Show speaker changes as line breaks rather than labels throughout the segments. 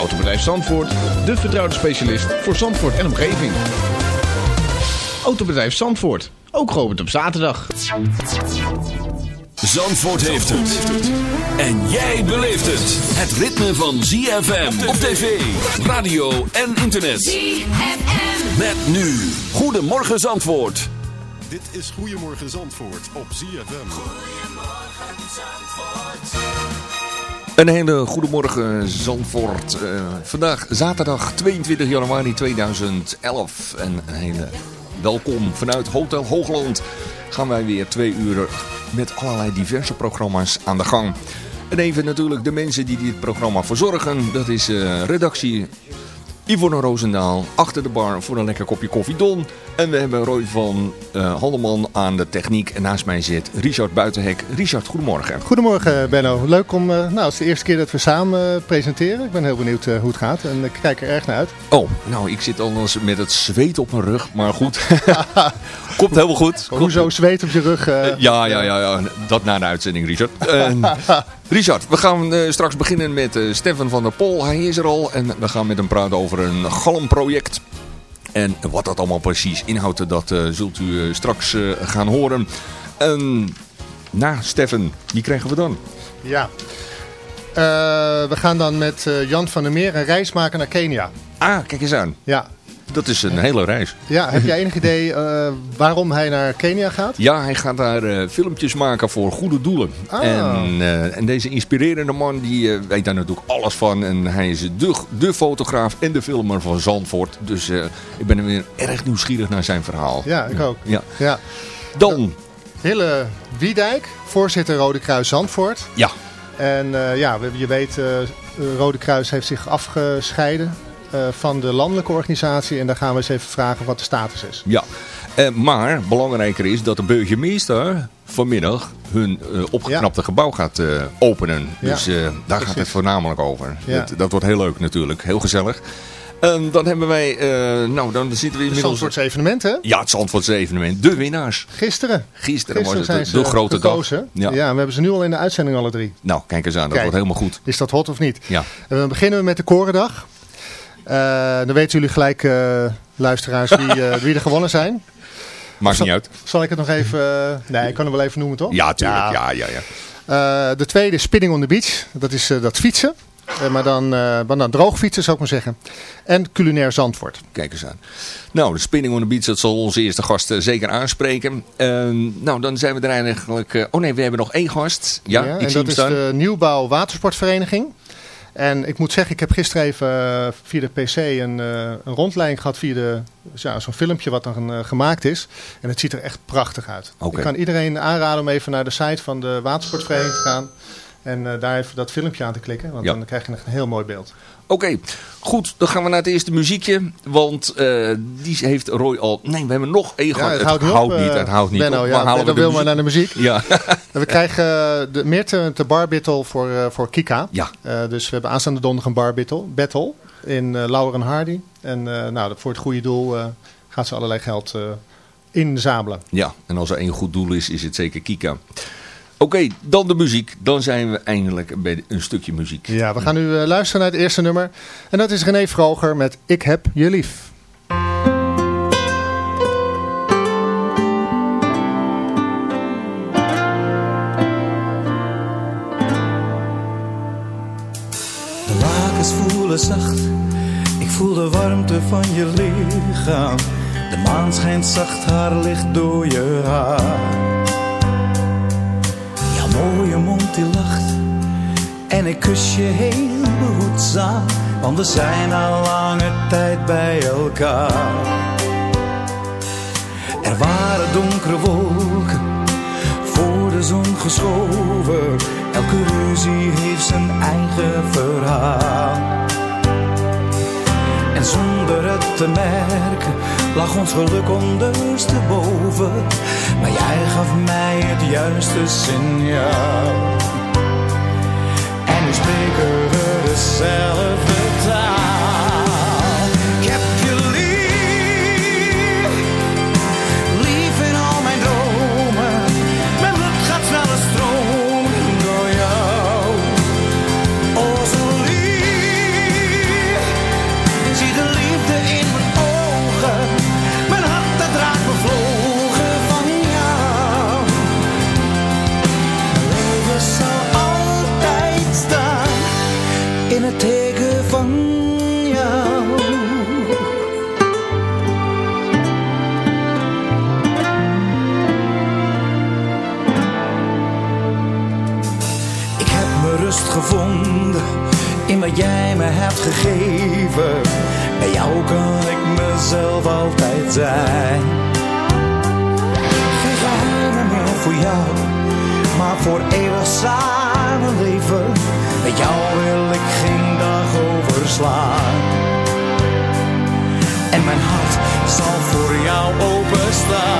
Autobedrijf Zandvoort, de vertrouwde specialist voor Zandvoort en omgeving. Autobedrijf Zandvoort, ook geopend op zaterdag.
Zandvoort heeft het. En jij beleeft het. Het ritme van ZFM op tv, radio en internet. ZFM. Met nu. Goedemorgen Zandvoort.
Dit is Goedemorgen Zandvoort op ZFM. Goedemorgen
Zandvoort. Een hele goedemorgen Zandvoort. Uh, vandaag zaterdag 22 januari 2011. En een hele welkom vanuit Hotel Hoogland. Gaan wij weer twee uur met allerlei diverse programma's aan de gang. En even natuurlijk de mensen die dit programma verzorgen. Dat is uh, redactie Yvonne Roosendaal achter de bar voor een lekker kopje koffie Don. En we hebben Roy van uh, Halleman aan de techniek. En naast mij zit Richard Buitenhek. Richard, goedemorgen.
Goedemorgen Benno. Leuk om, uh, nou het is de eerste keer dat we samen presenteren. Ik ben heel benieuwd hoe het gaat en ik kijk er erg naar uit.
Oh, nou ik zit anders met het zweet op mijn rug, maar goed. Komt helemaal goed.
Hoezo zweet op je rug?
ja, ja, ja, ja, dat na de uitzending Richard. Richard, we gaan straks beginnen met Stefan van der Pol. Hij is er al en we gaan met hem praten over een galmproject. En wat dat allemaal precies inhoudt, dat uh, zult u uh, straks uh, gaan horen. En na Steffen, wie krijgen we dan?
Ja, we gaan dan met Jan van der Meer een reis maken naar Kenia.
Ah, kijk eens aan.
Ja,
dat is een hele reis.
Ja, heb jij enig idee uh, waarom hij naar Kenia gaat?
Ja, hij gaat daar uh, filmpjes maken voor goede doelen.
Ah.
En, uh, en, deze inspirerende man die weet daar natuurlijk alles van. En hij is de, de fotograaf en de filmer van Zandvoort. Dus ik ben weer erg nieuwsgierig naar zijn verhaal.
Ja, ik ook.
Ja.
ja.
Dan...
Hille Wiedijk, voorzitter Rode Kruis Zandvoort.
Ja.
En ja, je weet, Rode Kruis heeft zich afgescheiden van de landelijke organisatie. En daar gaan we eens even vragen wat de status is.
Ja, uh, maar belangrijker is dat de burgemeester vanmiddag hun uh, opgeknapte ja. gebouw gaat openen. Dus daar precies. gaat het voornamelijk over.
Ja.
Dat, dat, wordt heel leuk natuurlijk, heel gezellig. En dan hebben wij, nou dan zitten we inmiddels... Het
Zandvoortse evenement hè?
Ja, het Zandvoortse evenement. De winnaars.
Gisteren.
Gisteren, Gisteren was het de, de grote
gekozen.
dag.
Ja. ja, we hebben ze nu al in de uitzending alle drie.
Nou, kijk eens aan, dat
Kijk,
wordt helemaal goed.
Is dat hot of niet?
Ja.
En we beginnen met de Korendag. Uh, dan weten jullie gelijk, uh, luisteraars, wie, uh, wie er gewonnen zijn.
Maakt
zal,
niet uit.
Zal ik het nog even... nee, ik kan hem wel even noemen, toch?
Ja, tuurlijk. Ja, ja,
ja. de tweede is Spinning on the Beach. Dat is dat fietsen. maar, dan, maar dan droog fietsen, zou ik maar zeggen. En culinair Zandvoort.
Kijk eens aan. Nou, de Spinning on the Beach, dat zal onze eerste gast zeker aanspreken. nou, dan zijn we er eigenlijk... oh nee, we hebben nog één gast. Ja,
ja
ik
en
zie
dat is
staan.
de Nieuwbouw Watersportvereniging. En ik moet zeggen, ik heb gisteren even uh, via de PC een, uh, een rondleiding gehad via de, ja, zo'n filmpje wat dan uh, gemaakt is. En het ziet er echt prachtig uit.
Okay.
Ik kan iedereen aanraden om even naar de site van de Watersportvereniging te gaan. En daar even dat filmpje aan te klikken, want
Ja.
dan krijg je echt een heel mooi beeld.
Oké, goed. Dan gaan we naar het eerste muziekje. Want eh, die heeft Roy al... Nee, we hebben nog één
Ja,
gehad.
het houdt niet op,
niet.
eh,
Het houdt niet
Benno,
op.
ja,
halen we
wil maar naar de muziek.
Ja.
We krijgen de Meerte de bar battle voor, voor Kika.
Ja.
Dus we hebben aanstaande donderdag een bar battle, in Lauren Hardy. En nou, voor het goede doel gaat ze allerlei geld inzamelen.
ja, en als er één goed doel is, is het zeker Kika. Oké, dan de muziek. Dan zijn we eindelijk bij een stukje muziek.
Ja, we gaan nu uh, luisteren naar het eerste nummer. En dat is René Vroger met Ik heb je lief.
De lakens voelen zacht, ik voel de warmte van je lichaam. De maan schijnt zacht haar licht door je haar. Die lacht en ik kus je heel behoedzaam. Want we zijn al lange tijd bij elkaar. Er waren donkere wolken voor de zon geschoven. Elke ruzie heeft zijn eigen verhaal. te merken, lag ons geluk ondersteboven. Maar jij gaf mij het juiste signaal. En nu spreken we dezelfde taal. Zijn. Geen geheimen meer voor jou, maar voor eeuwig samen leven. Met jou wil ik geen dag overslaan. En mijn hart zal voor jou openstaan.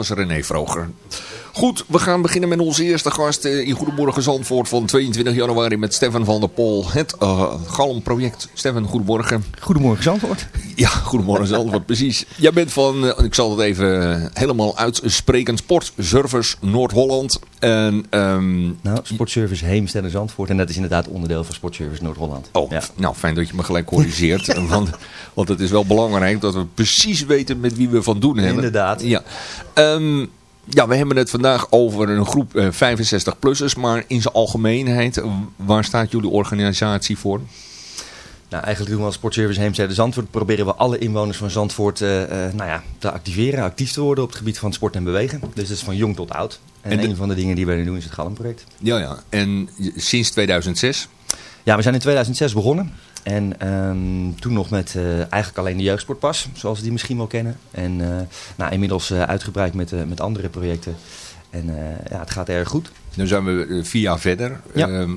Was René Vroger. Goed, we gaan beginnen met onze eerste gast eh, in Goedemorgen Zandvoort van 22 januari met Stefan van der Pol. Het uh, Galm-project. Stefan, goedemorgen.
Goedemorgen Zandvoort.
Ja, goedemorgen Zandvoort, precies. Jij bent van, eh, ik zal het even eh, helemaal uitspreken, Sportservice Noord-Holland. En, ehm,
Nou, Sportservice Heemstede Zandvoort. En dat is inderdaad onderdeel van Sportservice Noord-Holland.
Oh,
Ja.
nou fijn dat je me gelijk corrigeert. want, want het is wel belangrijk dat we precies weten met wie we van doen hebben.
Inderdaad.
Ja. Ehm, ja, we hebben het vandaag over een groep eh, 65-plussers. Maar in zijn algemeenheid, eh, waar staat jullie organisatie voor?
Nou, eigenlijk doen we als Sportservice Heemstede Zandvoort. Proberen we alle inwoners van Zandvoort eh, eh, nou ja, te activeren, actief te worden op het gebied van sport en bewegen. Dus dat is van jong tot oud. En,
En de-
een van de dingen die wij nu doen is het Galm-project.
Ja, ja. En sinds 2006?
Ja, we zijn in 2006 begonnen. En ehm, toen nog met eh, eigenlijk alleen de jeugdsportpas, zoals we die misschien wel kennen. En nou, inmiddels uitgebreid met, met andere projecten. En ja, het gaat erg goed.
Nu zijn we vier jaar verder.
Ja.
Ehm,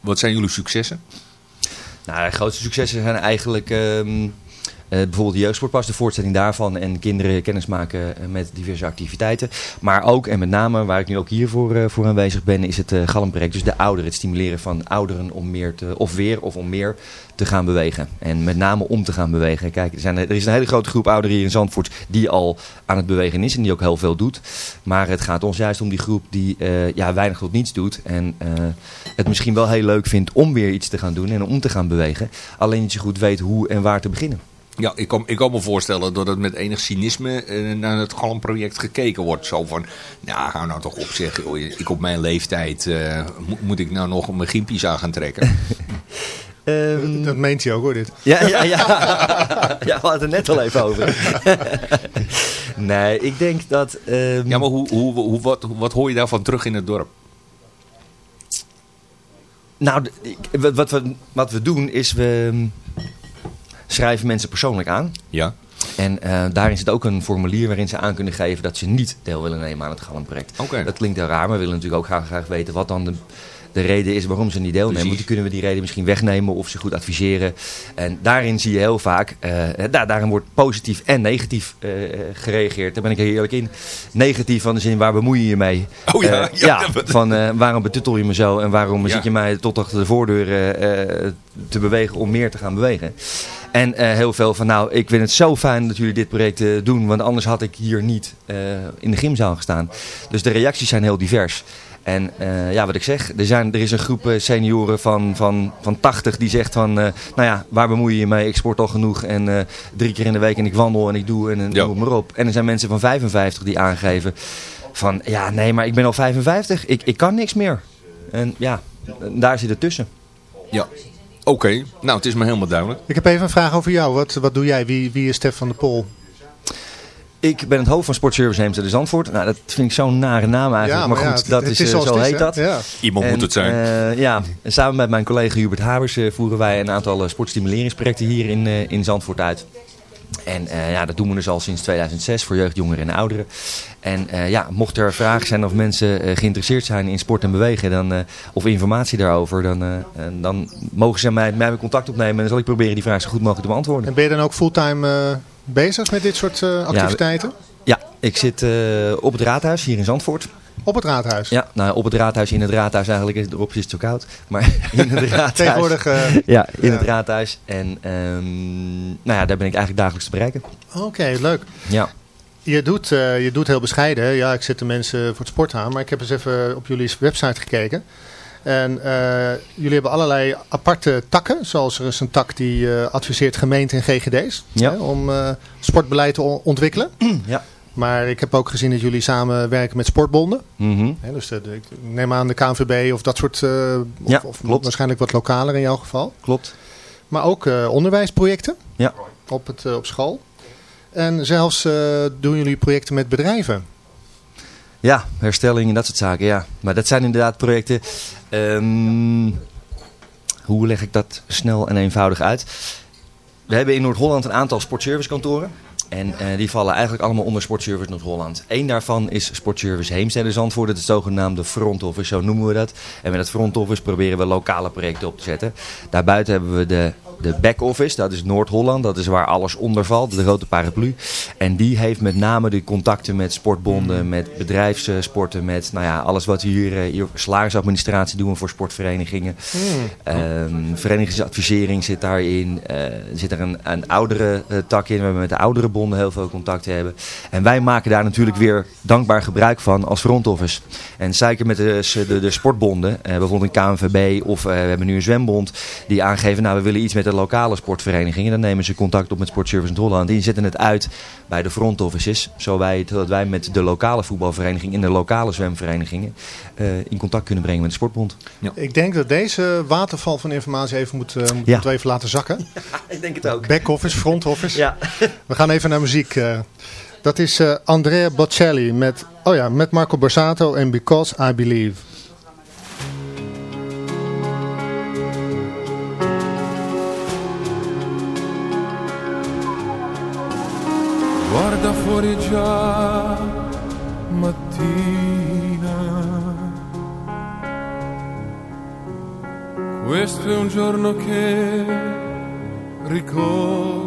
wat zijn jullie successen?
Nou, de grootste successen zijn eigenlijk ehm, Eh, bijvoorbeeld de jeugdsportpas, de voortzetting daarvan en kinderen kennis maken eh, met diverse activiteiten. Maar ook en met name, waar ik nu ook hier voor, eh, voor aanwezig ben, is het uh, Galmproject. Dus de ouderen, het stimuleren van ouderen om meer te, of weer of om meer te gaan bewegen. En met name om te gaan bewegen. Kijk, er, zijn, er is een hele grote groep ouderen hier in Zandvoort die al aan het bewegen is en die ook heel veel doet. Maar het gaat ons juist om die groep die ja, weinig tot niets doet. En het misschien wel heel leuk vindt om weer iets te gaan doen en om te gaan bewegen. Alleen dat je goed weet hoe en waar te beginnen.
Ja, ik kan, ik kan me voorstellen dat het met enig cynisme uh, naar het Galmproject gekeken wordt. Zo van, nou hou nou toch op zeg, ik op mijn leeftijd uh, mo moet ik nou nog mijn gimpjes aan gaan trekken.
Um, dat meent hij ook hoor dit.
Ja, ja, ja. ja we hadden het er net al even over. nee, ik denk dat... Um...
Ja, maar hoe, hoe, hoe, wat, wat hoor je daarvan terug in het dorp?
Nou, wat we, wat we doen is we schrijven mensen persoonlijk aan.
Ja.
En uh, daarin zit ook een formulier waarin ze aan kunnen geven dat ze niet deel willen nemen aan het Gallenproject.
Okay.
Dat klinkt heel raar, maar we willen natuurlijk ook graag, graag weten wat dan de, de reden is waarom ze niet deelnemen. Dan kunnen we die reden misschien wegnemen of ze goed adviseren. En daarin zie je heel vaak, uh, daar, daarin wordt positief en negatief uh, gereageerd. Daar ben ik heel eerlijk in. Negatief van de zin, waar bemoei je je mee?
Oh ja,
ja, ja van waarom betuttel je me zo en waarom
Ja.
zit je mij tot achter de voordeur te bewegen om meer te gaan bewegen? En uh, heel veel van, nou, ik vind het zo fijn dat jullie dit project uh, doen, want anders had ik hier niet uh, in de gymzaal gestaan. Dus de reacties zijn heel divers. En ja, wat ik zeg, er, zijn, er is een groep senioren van, van, van 80 die zegt van, nou ja, waar bemoei je je mee? Ik sport al genoeg en drie keer in de week en ik wandel en ik doe en
Ja.
noem maar op. En er zijn mensen van 55 die aangeven van, ja, nee, maar ik ben al 55, ik, ik kan niks meer. En ja, daar zit het tussen.
Ja. Oké, okay. nou het is me helemaal duidelijk.
Ik heb even een vraag over jou. Wat, wat doe jij? Wie, wie is Stef van der Pol?
Ik ben het hoofd van Sportservice Heemstede Zandvoort. Nou, dat vind ik zo'n nare naam eigenlijk.
Ja,
maar,
maar
goed,
ja,
dat
het
is,
is zoals
zo heet dat.
Ja.
Iemand
En,
moet het zijn.
Uh, ja, en samen met mijn collega Hubert Habers uh, voeren wij een aantal sportstimuleringsprojecten hier in, uh, in Zandvoort uit. En uh, ja, dat doen we dus al sinds 2006 voor jeugd, jongeren en ouderen. En uh, ja, mocht er vragen zijn of mensen uh, geïnteresseerd zijn in sport en bewegen dan, of informatie daarover, dan, dan mogen ze mij, met mij contact opnemen en dan zal ik proberen die vraag zo goed mogelijk te beantwoorden.
En ben je dan ook fulltime bezig met dit soort activiteiten?
Ja, ja, ik zit op het raadhuis hier in Zandvoort.
Op het raadhuis?
Ja, nou, op het raadhuis, in het raadhuis eigenlijk. Erop is het zo koud. Maar in het raadhuis.
Tegenwoordig. Uh,
ja, in ja. het raadhuis. En um, nou ja, daar ben ik eigenlijk dagelijks te bereiken.
Oké, okay, leuk.
Ja.
Je doet, uh, je doet heel bescheiden. Ja, ik zet de mensen voor het sport aan. Maar ik heb eens even op jullie website gekeken. En uh, jullie hebben allerlei aparte takken. Zoals er is een tak die adviseert gemeenten en GGD's.
Ja.
Hè, om sportbeleid te ontwikkelen.
Ja.
Maar ik heb ook gezien dat jullie samenwerken met sportbonden.
Mm -hmm.
He, dus de, de, ik neem aan de KNVB of dat soort... Uh,
ja,
of, of
klopt.
waarschijnlijk wat lokaler in jouw geval.
Klopt.
Maar ook uh, onderwijsprojecten
ja.
op, het, uh, op school. En zelfs doen jullie projecten met bedrijven.
Ja, herstelling en dat soort zaken, ja. Maar dat zijn inderdaad projecten... Um, hoe leg ik dat snel en eenvoudig uit? We hebben in Noord-Holland een aantal sportservicekantoren. En uh, die vallen eigenlijk allemaal onder Sportservice Noord-Holland. Eén daarvan is Sportservice Heemstede Zandvoort. Het zogenaamde front office, zo noemen we dat. En met het front office proberen we lokale projecten op te zetten. Daarbuiten hebben we de, de back office, dat is Noord-Holland. Dat is waar alles onder valt, de grote paraplu. En die heeft met name de contacten met sportbonden, met bedrijfssporten, met nou ja, alles wat we hier, hier salarisadministratie doen voor sportverenigingen. Mm. Um, verenigingsadvisering zit daarin. Uh, zit er een, een oudere tak in, we hebben met de oudere bonden heel veel contact hebben. En wij maken daar natuurlijk weer dankbaar gebruik van als front office. En zeker met de, de, de sportbonden, uh, bijvoorbeeld een KNVB of uh, we hebben nu een zwembond, die aangeven, nou we willen iets met de lokale sportverenigingen. Dan nemen ze contact op met Sportservice Holland. Die zetten het uit bij de front offices, zodat wij met de lokale voetbalvereniging en de lokale zwemverenigingen uh, in contact kunnen brengen met de sportbond.
Ja. Ik denk dat deze waterval van informatie even moet, uh, moet ja. even laten zakken.
Ja, ik denk het ook.
Back office, front office.
Ja.
We gaan even naar muziek. Uh, dat is uh, Andrea Bocelli met, oh ja, met Marco Borsato en Because I Believe.
Guarda fuori già mattina. Questo è un giorno che ricorderai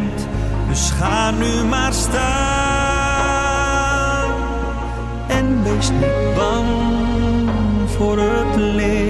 dus ga nu maar staan. En wees niet bang voor het licht.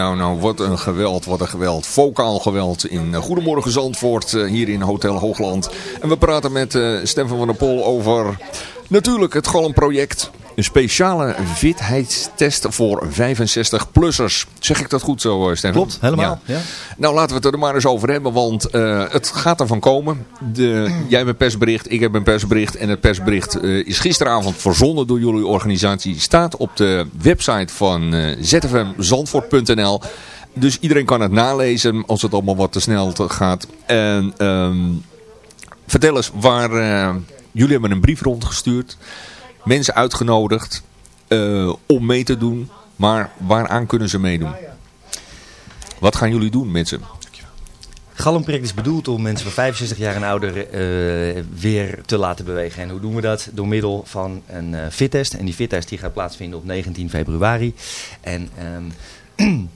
Nou, nou, wat een geweld, wat een geweld. Vocaal geweld in eh, Goedemorgen Zandvoort, eh, hier in Hotel Hoogland. En we praten met eh Stefan van der Pol over natuurlijk het Galm-project. Een speciale fitheidstest voor 65-plussers. Zeg ik dat goed zo, eh, Stefan?
Klopt, helemaal. Ja.
Nou, laten we het er maar eens over hebben, want eh, het gaat ervan komen. De, jij hebt een persbericht, ik heb een persbericht. En het persbericht eh, is gisteravond verzonnen door jullie organisatie. Staat op de website van eh zfmzandvoort.nl. Dus iedereen kan het nalezen als het allemaal wat te snel gaat. En ehm, vertel eens, waar, jullie hebben een brief rondgestuurd. Mensen uitgenodigd eh, om mee te doen. Maar waaraan kunnen ze meedoen? Wat gaan jullie doen met ze?
Is bedoeld om mensen van 65 jaar en ouder eh, weer te laten bewegen. En hoe doen we dat? Door middel van een eh fittest. En die fittest die gaat plaatsvinden op 19 februari. En ehm,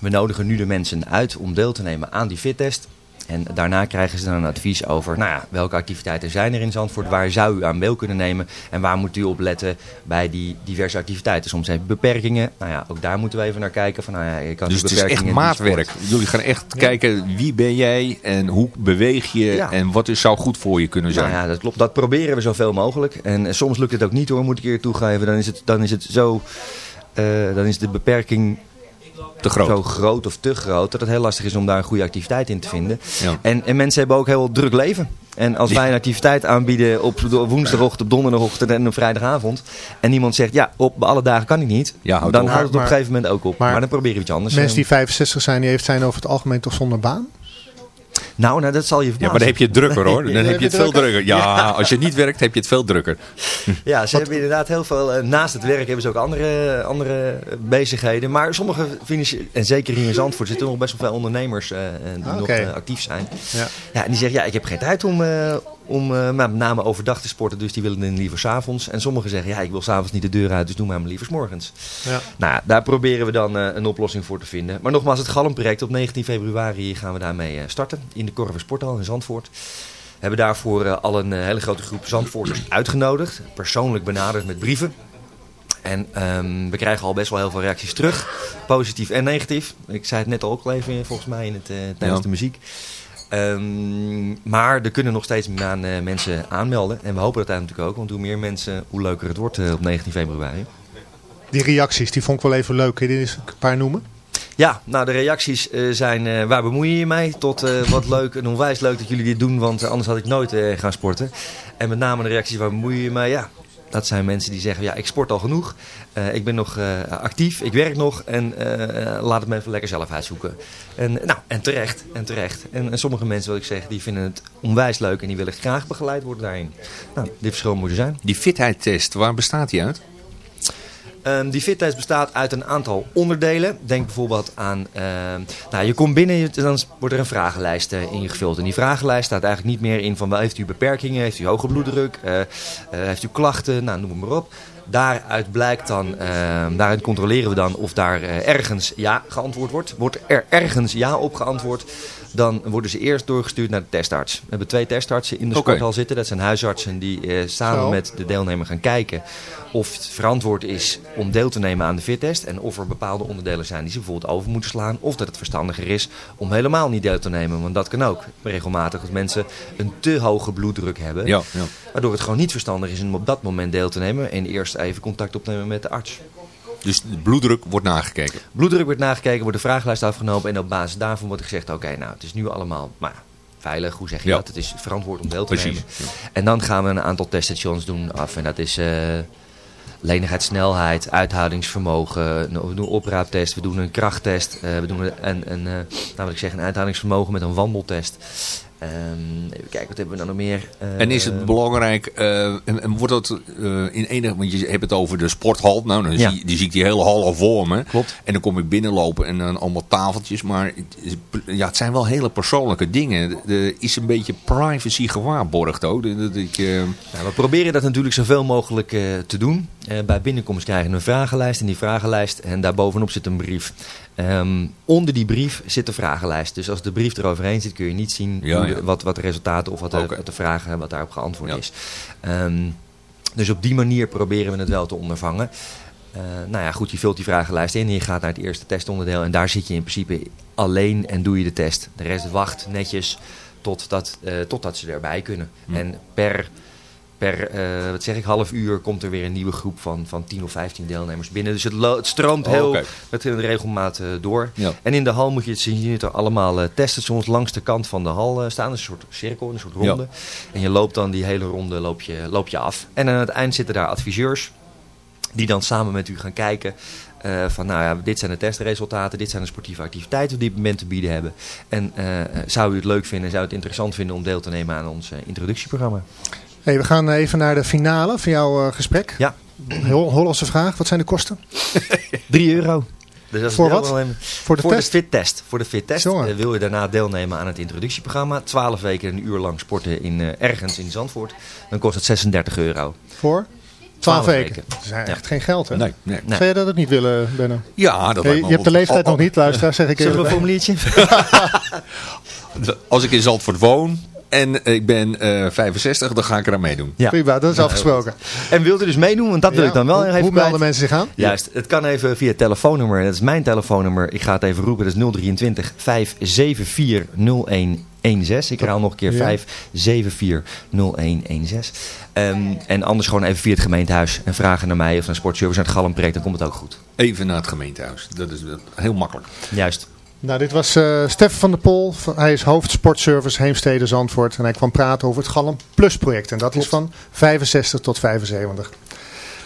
we nodigen nu de mensen uit om deel te nemen aan die fittest. En daarna krijgen ze dan een advies over nou ja, welke activiteiten zijn er in Zandvoort. Waar zou u aan deel kunnen nemen? En waar moet u op letten bij die diverse activiteiten? Soms hebben beperkingen. Nou ja, ook daar moeten we even naar kijken. Van, nou ja, je kan
Dus
die
het is echt maatwerk. Jullie gaan echt kijken wie ben jij en hoe beweeg je
Ja.
en wat is, zou goed voor je kunnen zijn.
Nou ja, dat klopt. Dat proberen we zoveel mogelijk. En eh, soms lukt het ook niet hoor, moet ik eerlijk toegeven. Dan is het, dan is het zo... eh, dan is de beperking
Te groot.
zo groot of te groot... dat het heel lastig is om daar een goede activiteit in te vinden.
Ja.
En, en mensen hebben ook heel druk leven. En als wij een activiteit aanbieden op woensdagochtend, op donderdagochtend en op vrijdagavond... en iemand zegt, ja, op alle dagen kan ik niet...
Ja,
dan houdt het op
Maar-
een gegeven moment ook op. Maar,
maar
dan proberen we iets anders.
Mensen die
Eh,
65 zijn, die heeft zijn over het algemeen toch zonder baan?
Nou, nou, dat zal je
Ja, maar dan heb je het drukker hoor. Dan heb je het veel drukker. Ja, als je niet werkt heb je het veel drukker.
Ja, ze hebben inderdaad heel veel. eh, naast het werk hebben ze ook andere, andere bezigheden. Maar sommige financiële, en zeker hier in Zandvoort, zitten nog best wel veel ondernemers eh, die
Ah,
nog eh, actief zijn.
Ja.
Ja, en die zeggen, ja, ik heb geen tijd om, eh, om eh, maar met name overdag te sporten, dus die willen dan liever s'avonds. En sommigen zeggen, ja, ik wil s'avonds niet de deur uit, dus doe maar maar liever 's morgens.
Ja.
Nou, ja, daar proberen we dan eh, een oplossing voor te vinden. Maar nogmaals, het Galmproject op 19 februari gaan we daarmee eh, starten in de Korver Sporthal in Zandvoort. We hebben daarvoor eh, al een hele grote groep Zandvoorters uitgenodigd, persoonlijk benaderd met brieven. En ehm, we krijgen al best wel heel veel reacties terug, positief en negatief. Ik zei het net ook al even volgens mij in het, tijdens
Ja.
de muziek. Ehm, maar er kunnen nog steeds aan, eh, mensen aanmelden. En we hopen dat natuurlijk ook, want hoe meer mensen, hoe leuker het wordt eh, op 19 februari.
Die reacties, die vond ik wel even leuk. Kun je eens een paar noemen?
Ja, nou de reacties eh, zijn waar bemoei je je mee? Tot wat leuk en onwijs leuk dat jullie dit doen, want anders had ik nooit gaan sporten. En met name de reacties waar bemoei je je mee? Ja, dat zijn mensen die zeggen, ja ik sport al genoeg. Eh, ik ben nog eh, actief, ik werk nog en eh, laat het me even lekker zelf uitzoeken. En, nou, en terecht, en terecht. En, sommige mensen wil ik zeggen, die vinden het onwijs leuk en die willen graag begeleid worden daarin. Nou, dit verschil moet er zijn.
Die fitheidtest, waar bestaat die uit?
Ehm, die fittest bestaat uit een aantal onderdelen. Denk bijvoorbeeld aan, ehm, nou je komt binnen, je- dan wordt er een vragenlijst eh, ingevuld. En die vragenlijst staat eigenlijk niet meer in van heeft u beperkingen, heeft u hoge bloeddruk, eh, eh, heeft u klachten, nou noem maar op. Daaruit blijkt dan, ehm, daaruit controleren we dan of daar ergens ja geantwoord wordt. Wordt er ergens ja op geantwoord, dan worden ze eerst doorgestuurd naar de testarts. We hebben twee testartsen in de
Oké.
sporthal zitten. Dat zijn huisartsen die eh, samen
Zo.
met de deelnemer gaan kijken of het verantwoord is om deel te nemen aan de fittest. En of er bepaalde onderdelen zijn die ze bijvoorbeeld over moeten slaan. Of dat het verstandiger is om helemaal niet deel te nemen. Want dat kan ook regelmatig als mensen een te hoge bloeddruk hebben.
Ja, ja.
Waardoor het gewoon niet verstandig is om op dat moment deel te nemen. En eerst even contact opnemen met de arts.
Dus de bloeddruk wordt nagekeken.
Bloeddruk wordt nagekeken, wordt de vragenlijst afgenomen. En op basis daarvan wordt gezegd, oké, nou het is nu allemaal maar veilig. Hoe zeg je
Ja.
dat? Het is verantwoord om deel te
Precies,
nemen. En dan gaan we een aantal teststations doen af. En dat is eh lenigheid, snelheid, uithoudingsvermogen. We doen een opraaptest, we doen een krachttest. eh, we doen een, een, een, nou, wat ik zeg, een uithoudingsvermogen met een wandeltest. Ehm, even kijken, wat hebben we dan nog meer?
En is het belangrijk, eh, en, en wordt dat eh, in enige, want je hebt het over de sporthal, nou dan
Ja.
zie, die zie ik die hele hal al voor me.
Klopt.
En dan kom ik binnenlopen en dan allemaal tafeltjes, maar het ja, het zijn wel hele persoonlijke dingen. Er is een beetje privacy gewaarborgd ook. Dat- ik,
Nou, we proberen dat natuurlijk zoveel mogelijk te doen. Bij binnenkomst krijgen we een vragenlijst. En die vragenlijst, en daarbovenop zit een brief. Ehm, onder die brief zit de vragenlijst. Dus als de brief eroverheen zit, kun je niet zien
Ja,
hoe
ja.
de- wat, wat de resultaten of wat de,
Oké.
wat de vragen, wat daarop geantwoord
Ja.
is. Ehm, dus op die manier proberen we het wel te ondervangen. Eh, nou ja, goed, je vult die vragenlijst in en je gaat naar het eerste testonderdeel. En daar zit je in principe alleen en doe je de test. De rest wacht netjes totdat, eh totdat ze erbij kunnen. En per, per eh, wat zeg ik, half uur komt er weer een nieuwe groep van, van 10 of 15 deelnemers binnen. Dus het, stroomt
Oh,
heel
oké.
met een regelmaat eh, door.
Ja.
En in de hal moet je het zien er allemaal eh, teststations langs de kant van de hal staan. Een soort cirkel, een soort ronde. En je loopt dan die hele ronde loop je, loop je af. En aan het eind zitten daar adviseurs die dan samen met u gaan kijken van nou ja, dit zijn de testresultaten, dit zijn de sportieve activiteiten die op dit moment te bieden hebben. En eh, zou u het leuk vinden, zou u het interessant vinden om deel te nemen aan ons introductieprogramma?
Hey, we gaan even naar de finale van jouw eh, gesprek.
Ja,
Hol- Hollandse vraag, wat zijn de kosten?
3 euro. Dus dat is
Voor wat? Voor de
voor
test?
de fittest. Voor de fittest
Jongen.
eh, wil je daarna deelnemen aan het introductieprogramma. 12 weken een uur lang sporten in, eh, ergens in Zandvoort. Dan kost het 36 euro.
Voor? 12
12
weken.
weken.
Dat is echt
Ja.
geen geld, hè?
Nee, nee.
Nee.
Zou je dat ook niet willen, Benno?
Ja, dat
Hey,
lijkt me
je hebt de leeftijd
Oh,
nog niet, luisteraar, zeg ik
Zullen we een formuliertje?
Als ik in Zandvoort woon en ik ben eh 65, dan ga ik eraan meedoen.
Ja.
Prima, dat is afgesproken.
En wilt u dus meedoen? Want dat wil
Ja,
ik dan wel
hoe,
even
Hoe
kwijt.
melden mensen zich aan?
Juist, het kan even via het telefoonnummer. Dat is mijn telefoonnummer. Ik ga het even roepen. Dat is 023 574 0116. Ik herhaal nog een keer
Ja.
574 0116. Ehm, en anders gewoon even via het gemeentehuis en vragen naar mij of naar Sportservice naar het Gallenproject. Dan komt het ook goed.
Even naar het gemeentehuis. Dat is eh, heel makkelijk.
Juist.
Nou, dit was eh Stef van der Pol. Hij is hoofd sportservice Heemstede Zandvoort. En hij kwam praten over het Galm Plus project. En dat is van 65 tot 75.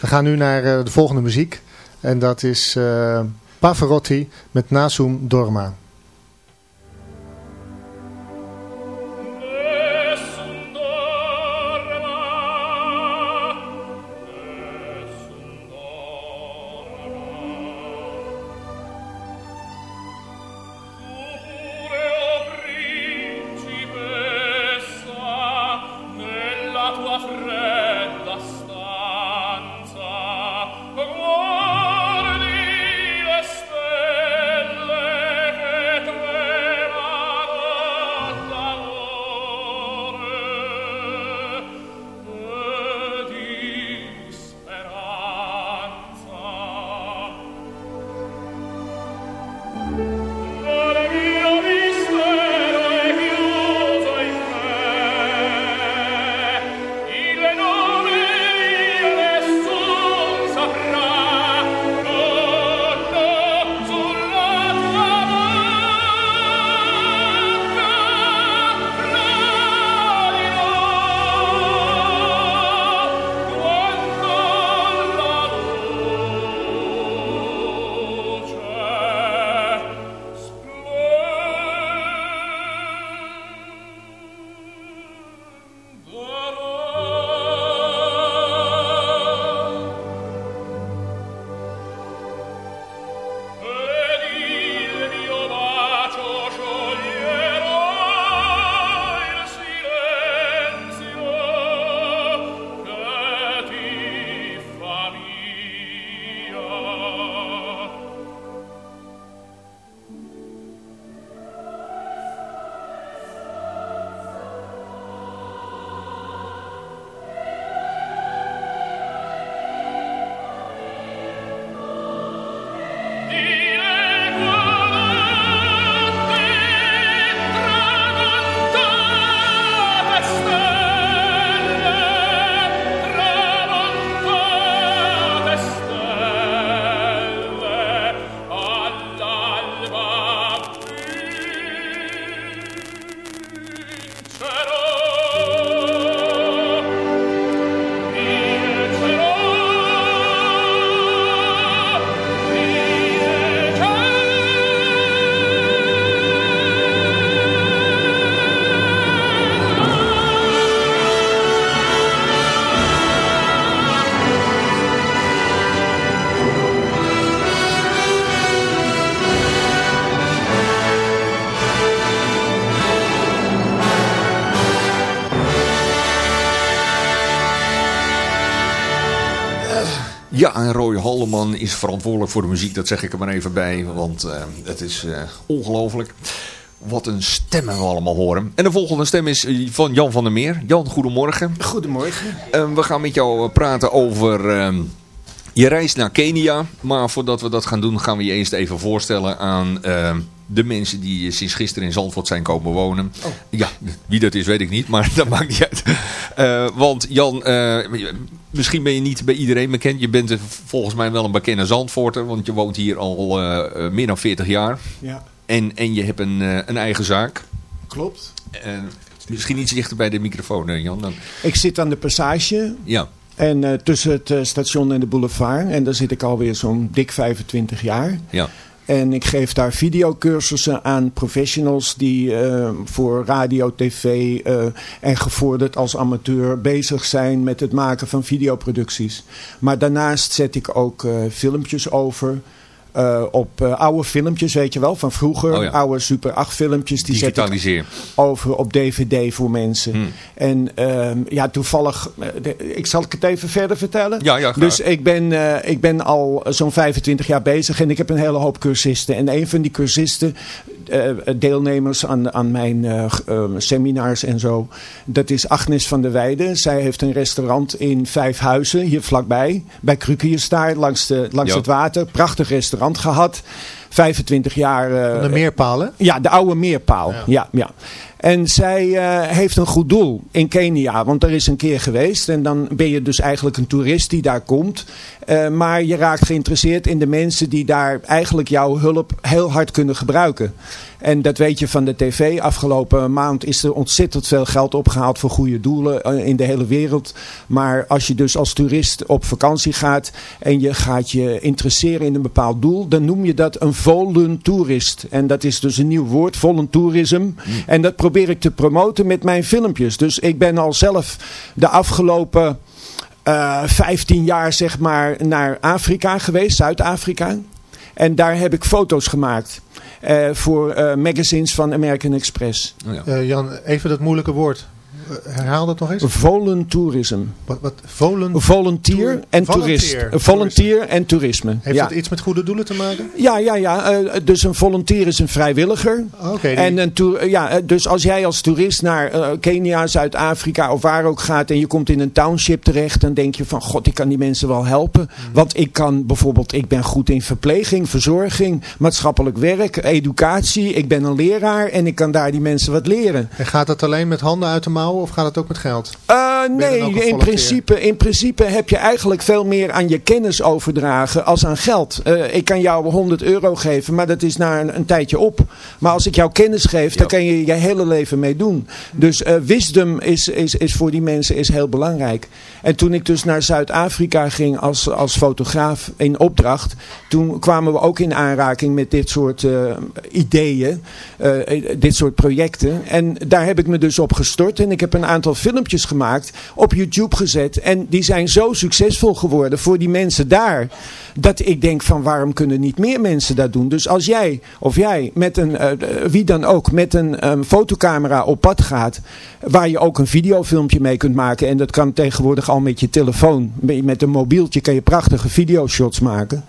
We gaan nu naar eh, de volgende muziek. En dat is eh, Pavarotti met Nasum Dorma.
En Roy Halleman is verantwoordelijk voor de muziek. Dat zeg ik er maar even bij, want eh, het is eh, ongelooflijk. Wat een stemmen we allemaal horen. En de volgende stem is eh, van Jan van der Meer. Jan, goedemorgen.
Goedemorgen.
We gaan met jou praten over eh, je reis naar Kenia. Maar voordat we dat gaan doen, gaan we je eerst even voorstellen aan eh, de mensen die sinds gisteren in Zandvoort zijn komen wonen. Ja, wie dat is weet ik niet, maar dat maakt niet uit. Want Jan, misschien ben je niet bij iedereen bekend. Je bent volgens mij wel een bekende Zandvoorter, want je woont hier al eh, eh, meer dan 40 jaar.
Ja,
En, en je hebt een, eh, een eigen zaak.
klopt.
En misschien iets dichter bij de microfoon, Jan. Dan,
Ik zit aan de passage
ja.
en tussen het station en de boulevard. En daar zit ik alweer zo'n dik 25 jaar.
Ja.
En ik geef daar videocursussen aan professionals die eh, voor radio, tv eh, en gevorderd als amateur bezig zijn met het maken van videoproducties. Maar daarnaast zet ik ook eh, filmpjes over eh, op eh, oude filmpjes, weet je wel, van vroeger.
Oh ja.
Oude Super 8 filmpjes. Die
Digitaliseer.
over op DVD voor mensen.
Hmm.
En ehm, ja, toevallig, eh, de- ik zal het even verder vertellen.
Ja, ja, graag.
Dus ik ben, ik ben al zo'n 25 jaar bezig en ik heb een hele hoop cursisten. En een van die cursisten, deelnemers aan, aan mijn eh, g- eh, seminars en zo, dat is Agnes van der Weijden. Zij heeft een restaurant in Vijfhuizen, hier vlakbij, bij Krukierstaart, langs, de, langs het water. Prachtig restaurant gehad. 25 jaar. eh,
De meerpalen.
ja, de oude meerpaal. Ja. Ja, En zij eh, heeft een goed doel in Kenia, want daar is een keer geweest. En dan ben je dus eigenlijk een toerist die daar komt. Eh, maar je raakt geïnteresseerd in de mensen die daar eigenlijk jouw hulp heel hard kunnen gebruiken. En dat weet je van de tv. Afgelopen maand is er ontzettend veel geld opgehaald voor goede doelen in de hele wereld. Maar als je dus als toerist op vakantie gaat en je gaat je interesseren in een bepaald doel, dan noem je dat een voluntourist. En dat is dus een nieuw woord, voluntourism. En dat probeer ik te promoten met mijn filmpjes. Dus ik ben al zelf de afgelopen eh 15 jaar zeg maar naar Afrika geweest, Zuid-Afrika. En daar heb ik foto's gemaakt eh, voor eh, magazines van American Express.
Oh ja.
Eh, Jan, even dat moeilijke woord. Herhaal dat nog eens.
Voluntourism.
Wat, wat volun...
Volunteer en toerist. Volunteer en toerisme.
Heeft
ja.
dat iets met goede doelen te maken?
Ja, ja, ja. eh, dus een volunteer is een vrijwilliger.
Oké, die-
En een eh, ja, eh, dus als jij als toerist naar Kenia, Zuid-Afrika of waar ook gaat en je komt in een township terecht, dan denk je van god, ik kan die mensen wel helpen.
Mhm.
Want ik kan bijvoorbeeld, ik ben goed in verpleging, verzorging, maatschappelijk werk, educatie. Ik ben een leraar en ik kan daar die mensen wat leren.
En gaat dat alleen met handen uit de of gaat het ook met geld?
Eh, nee, in
volunteer?
principe, in principe heb je eigenlijk veel meer aan je kennis overdragen als aan geld. Eh, ik kan jou 100 euro geven, maar dat is na een, een tijdje op. Maar als ik jou kennis geef, dan kan je je hele leven mee doen. Dus eh wisdom is, is, is voor die mensen is heel belangrijk. En toen ik dus naar Zuid-Afrika ging als, als fotograaf in opdracht, toen kwamen we ook in aanraking met dit soort ideeën, dit soort projecten. En daar heb ik me dus op gestort en ik heb een aantal filmpjes gemaakt, op YouTube gezet. En die zijn zo succesvol geworden voor die mensen daar, dat ik denk van waarom kunnen niet meer mensen dat doen? Dus als jij of jij met een, eh, wie dan ook, met een ehm, fotocamera op pad gaat, waar je ook een videofilmpje mee kunt maken. En dat kan tegenwoordig al met je telefoon, met een mobieltje kan je prachtige videoshots maken.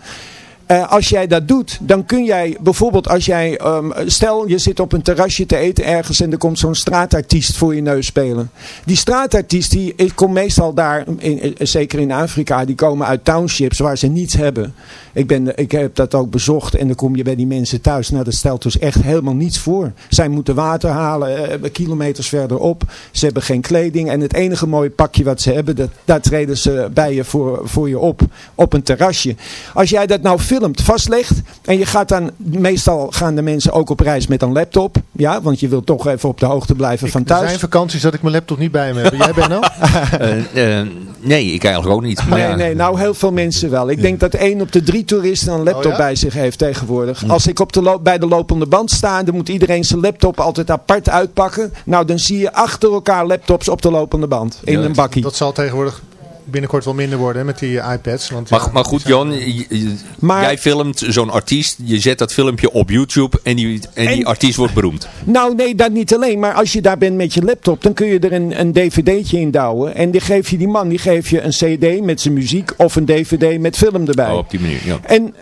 Eh, als jij dat doet, dan kun jij bijvoorbeeld als jij, ehm, stel je zit op een terrasje te eten ergens en er komt zo'n straatartiest voor je neus spelen. Die straatartiest die eh, komt meestal daar, eh, zeker in Afrika, die komen uit townships waar ze niets hebben. Ik, ben, ik heb dat ook bezocht en dan kom je bij die mensen thuis. Nou dat stelt dus echt helemaal niets voor. Zij moeten water halen, eh, kilometers verderop. Ze hebben geen kleding en het enige mooie pakje wat ze hebben, dat, daar treden ze bij je voor, voor je op, op een terrasje. Als jij dat nou filmt, vastlegt en je gaat dan, meestal gaan de mensen ook op reis met een laptop. Ja, want je wilt toch even op de hoogte blijven van
Er
thuis.
zijn vakanties dat ik mijn laptop niet bij me heb. Jij bent nou?
Eh, eh, nee, ik eigenlijk ook niet. Maar
Nee,
ja.
nee, nou heel veel mensen wel. Ik denk dat één op de drie toeristen een laptop
Oh ja?
bij zich heeft tegenwoordig. Als ik op de bij de lopende band sta, dan moet iedereen zijn laptop altijd apart uitpakken. Nou, dan zie je achter elkaar laptops op de lopende band. In
Ja,
een bakkie.
Dat zal tegenwoordig binnenkort wel minder worden hè, met die eh, iPads. Want,
Maar,
ja,
maar goed, Jan,
Maar-
jij filmt zo'n artiest, je zet dat filmpje op YouTube en die, en die artiest wordt beroemd.
Nou, nee, dat niet alleen. Maar als je daar bent met je laptop, dan kun je er een, een dvd'tje in douwen. En die geef je die man, die geef je een cd met zijn muziek of een dvd met film erbij.
Oh, op die manier, ja.
En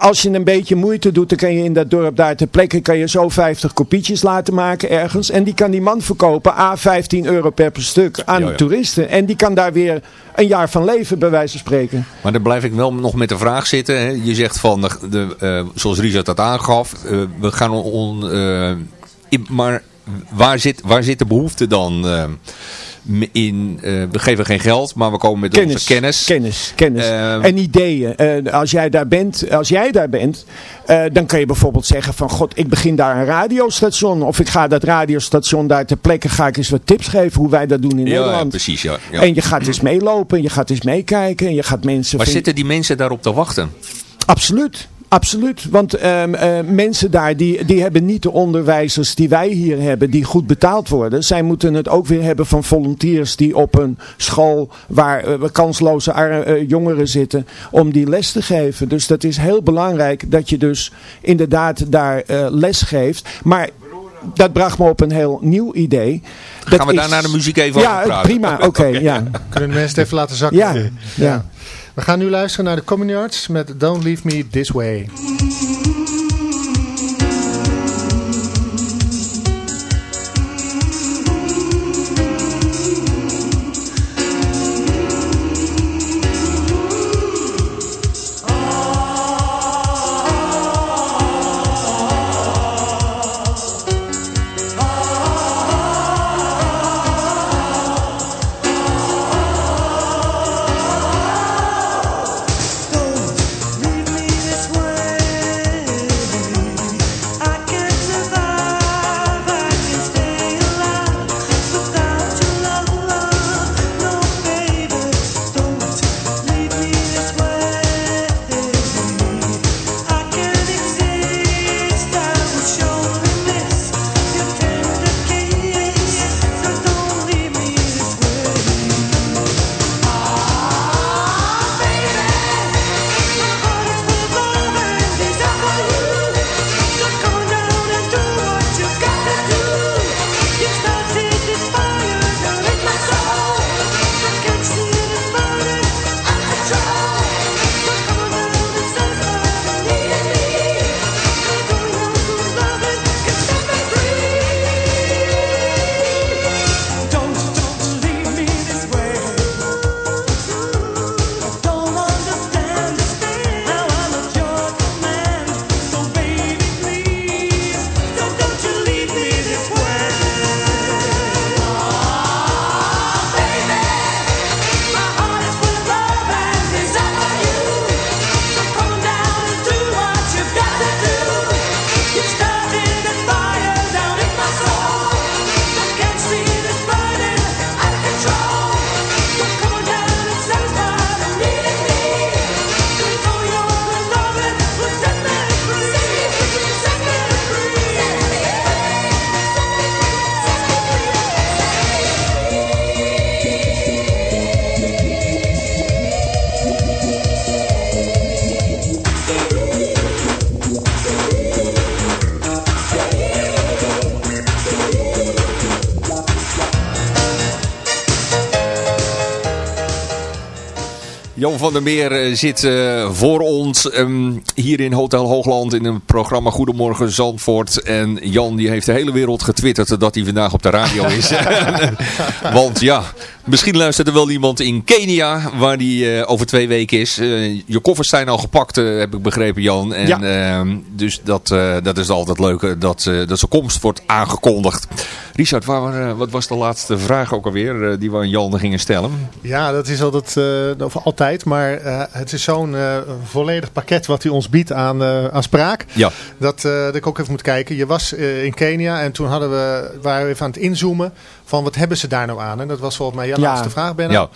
als je een beetje moeite doet, dan kan je in dat dorp daar ter plekke kan je zo 50 kopietjes laten maken ergens. En die kan die man verkopen, a 15 euro per stuk aan
Ja, ja.
toeristen. En die kan daar weer een jaar van leven, bij wijze van spreken.
Maar dan blijf ik wel nog met de vraag zitten. Hè. Je zegt van, de, de, eh, zoals Richard dat aangaf, eh, we gaan on, eh, in- maar waar zit, waar zit de behoefte dan in? eh, we geven geen geld, maar we komen met
Kennis,
onze kennis.
kennis, kennis.
Ehm.
en ideeën. Eh, als jij daar bent, als jij daar bent eh, dan kan je bijvoorbeeld zeggen van god, ik begin daar een radiostation. Of ik ga dat radiostation daar ter plekke, ga ik eens wat tips geven hoe wij dat doen in
Ja, ja,
Nederland.
precies. Ja, ja.
En je gaat eens meelopen, je gaat eens meekijken en je gaat mensen...
Maar
vinden-
zitten die mensen daarop te wachten?
Absoluut. Absoluut, want ehm, eh, mensen daar die, die hebben niet de onderwijzers die wij hier hebben, die goed betaald worden. Zij moeten het ook weer hebben van volunteers die op een school waar eh, kansloze ar- eh, jongeren zitten, om die les te geven. Dus dat is heel belangrijk dat je dus inderdaad daar eh, les geeft. Maar dat bracht me op een heel nieuw idee. Dat
Gaan we daar
is-
naar de muziek even over
Ja,
praten?
prima, oké, ja.
Kunnen mensen het even laten zakken?
Ja, ja.
We gaan nu luisteren naar de Communards met Don't Leave Me This Way.
Van der Meer eh, zit eh, voor ons ehm, hier in Hotel Hoogland in een programma Goedemorgen Zandvoort. En Jan die heeft de hele wereld getwitterd dat hij vandaag op de radio is. Want ja, misschien luistert er wel iemand in Kenia waar die eh, over twee weken is. Je koffers zijn al gepakt, heb ik begrepen Jan. En,
Ja.
ehm, dus dat, dat is altijd leuk dat, dat zijn komst wordt aangekondigd. Richard, waar, eh, wat was de laatste vraag ook alweer eh, die we aan Jan gingen stellen?
Ja, dat is altijd, eh, of altijd maar het is zo'n volledig pakket wat u ons biedt aan, aan spraak.
Ja.
Dat, dat ik ook even moet kijken. Je was in Kenia en toen hadden we, waren we even aan het inzoomen van wat hebben ze daar nou aan. En dat was volgens mij jouw
Ja.
laatste vraag, Benno.
Ja.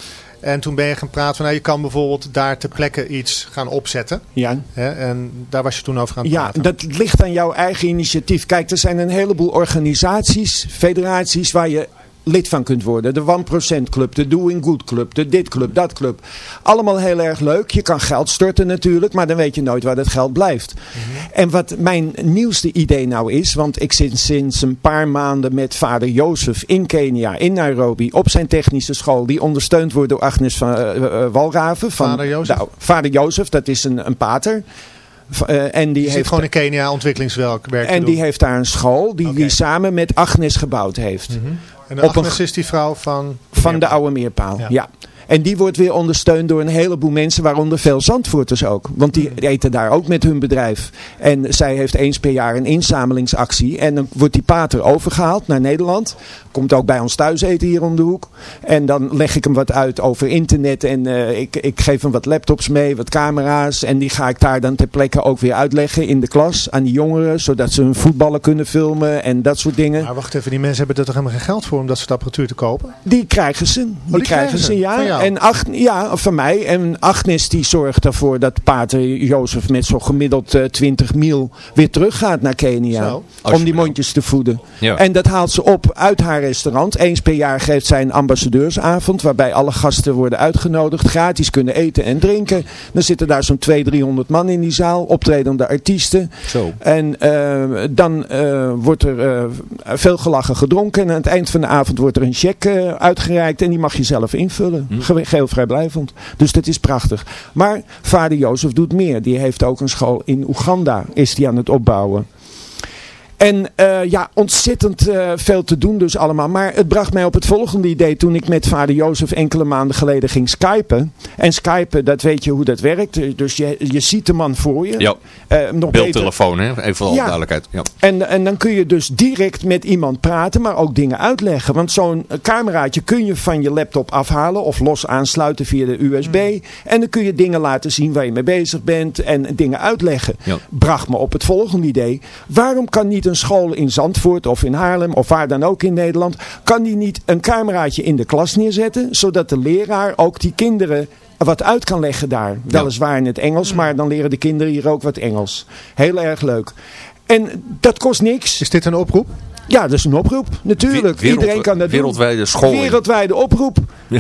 En toen ben je gaan praten van, nou, je kan bijvoorbeeld daar ter plekke iets gaan opzetten.
Ja.
Hè? En daar was je toen over aan het
Ja,
praten.
dat ligt aan jouw eigen initiatief. Kijk, er zijn een heleboel organisaties, federaties waar je lid van kunt worden. De 1% Club, de Doing Good Club, de dit club, dat club. Allemaal heel erg leuk. Je kan geld storten natuurlijk, maar dan weet je nooit waar dat geld blijft. En wat mijn nieuwste idee nou is, want ik zit sinds een paar maanden met vader Jozef in Kenia, in Nairobi, op zijn technische school, die ondersteund wordt door Agnes van eh, eh, Walraven. Van,
Vader Jozef?
Nou, vader Jozef, dat is een, een pater. Eh, en die
je
heeft
gewoon in Kenia ontwikkelingswerk
en die heeft daar een school die
Oké.
die samen met Agnes gebouwd heeft.
En
op een
is die vrouw van...
Van de oude meerpaal,
Ja.
ja. En die wordt weer ondersteund door een heleboel mensen, waaronder veel Zandvoorters ook. Want die eten daar ook met hun bedrijf. En zij heeft eens per jaar een inzamelingsactie. En dan wordt die pater overgehaald naar Nederland. Komt ook bij ons thuis eten hier om de hoek. En dan leg ik hem wat uit over internet. En eh, ik, ik geef hem wat laptops mee, wat camera's. En die ga ik daar dan ter plekke ook weer uitleggen in de klas aan die jongeren. Zodat ze hun voetballen kunnen filmen en dat soort dingen.
Maar wacht even, die mensen hebben er toch helemaal geen geld voor om dat soort apparatuur te kopen?
Die krijgen ze. Die,
die
krijgen
krijgen
ze,
ze?
ja.
Jou?
en ja, van mij. En Agnes die zorgt ervoor dat pater Jozef met zo'n gemiddeld eh, 20 mil weer teruggaat naar Kenia.
Zo.
Om die mondjes te voeden.
Ja.
En dat haalt ze op uit haar restaurant. Eens per jaar geeft zij een ambassadeursavond. Waarbij alle gasten worden uitgenodigd. Gratis kunnen eten en drinken. Dan zitten daar zo'n 200, 300 man in die zaal. Optredende artiesten.
Zo.
En eh, dan eh, wordt er eh, veel gelachen gedronken. En aan het eind van de avond wordt er een cheque eh, uitgereikt. En die mag je zelf invullen. Ge- Geheel vrijblijvend. Dus dat is prachtig. Maar vader Jozef doet meer. Die heeft ook een school in Oeganda. Is die aan het opbouwen. En eh, ja, ontzettend eh, veel te doen dus allemaal. Maar het bracht mij op het volgende idee toen ik met vader Jozef enkele maanden geleden ging skypen. En skypen, dat weet je hoe dat werkt. Dus je, je ziet de man voor je.
Ja.
Eh, nog beter,
Beeldtelefoon, hè? Even voor alle
Ja.
duidelijkheid. Ja.
en, en dan kun je dus direct met iemand praten, maar ook dingen uitleggen. Want zo'n eh, cameraatje kun je van je laptop afhalen of los aansluiten via de USB. En dan kun je dingen laten zien waar je mee bezig bent en dingen uitleggen.
Ja.
Bracht me op het volgende idee. Waarom kan niet een school in Zandvoort of in Haarlem of waar dan ook in Nederland, kan die niet een cameraatje in de klas neerzetten, zodat de leraar ook die kinderen wat uit kan leggen daar. Weliswaar in het Engels, maar dan leren de kinderen hier ook wat Engels. Heel erg leuk. En dat kost niks.
Is dit een oproep?
Ja, dat is een oproep. Natuurlijk.
Wereld-
Iedereen kan dat doen.
wereldwijde scholing.
Wereldwijde oproep.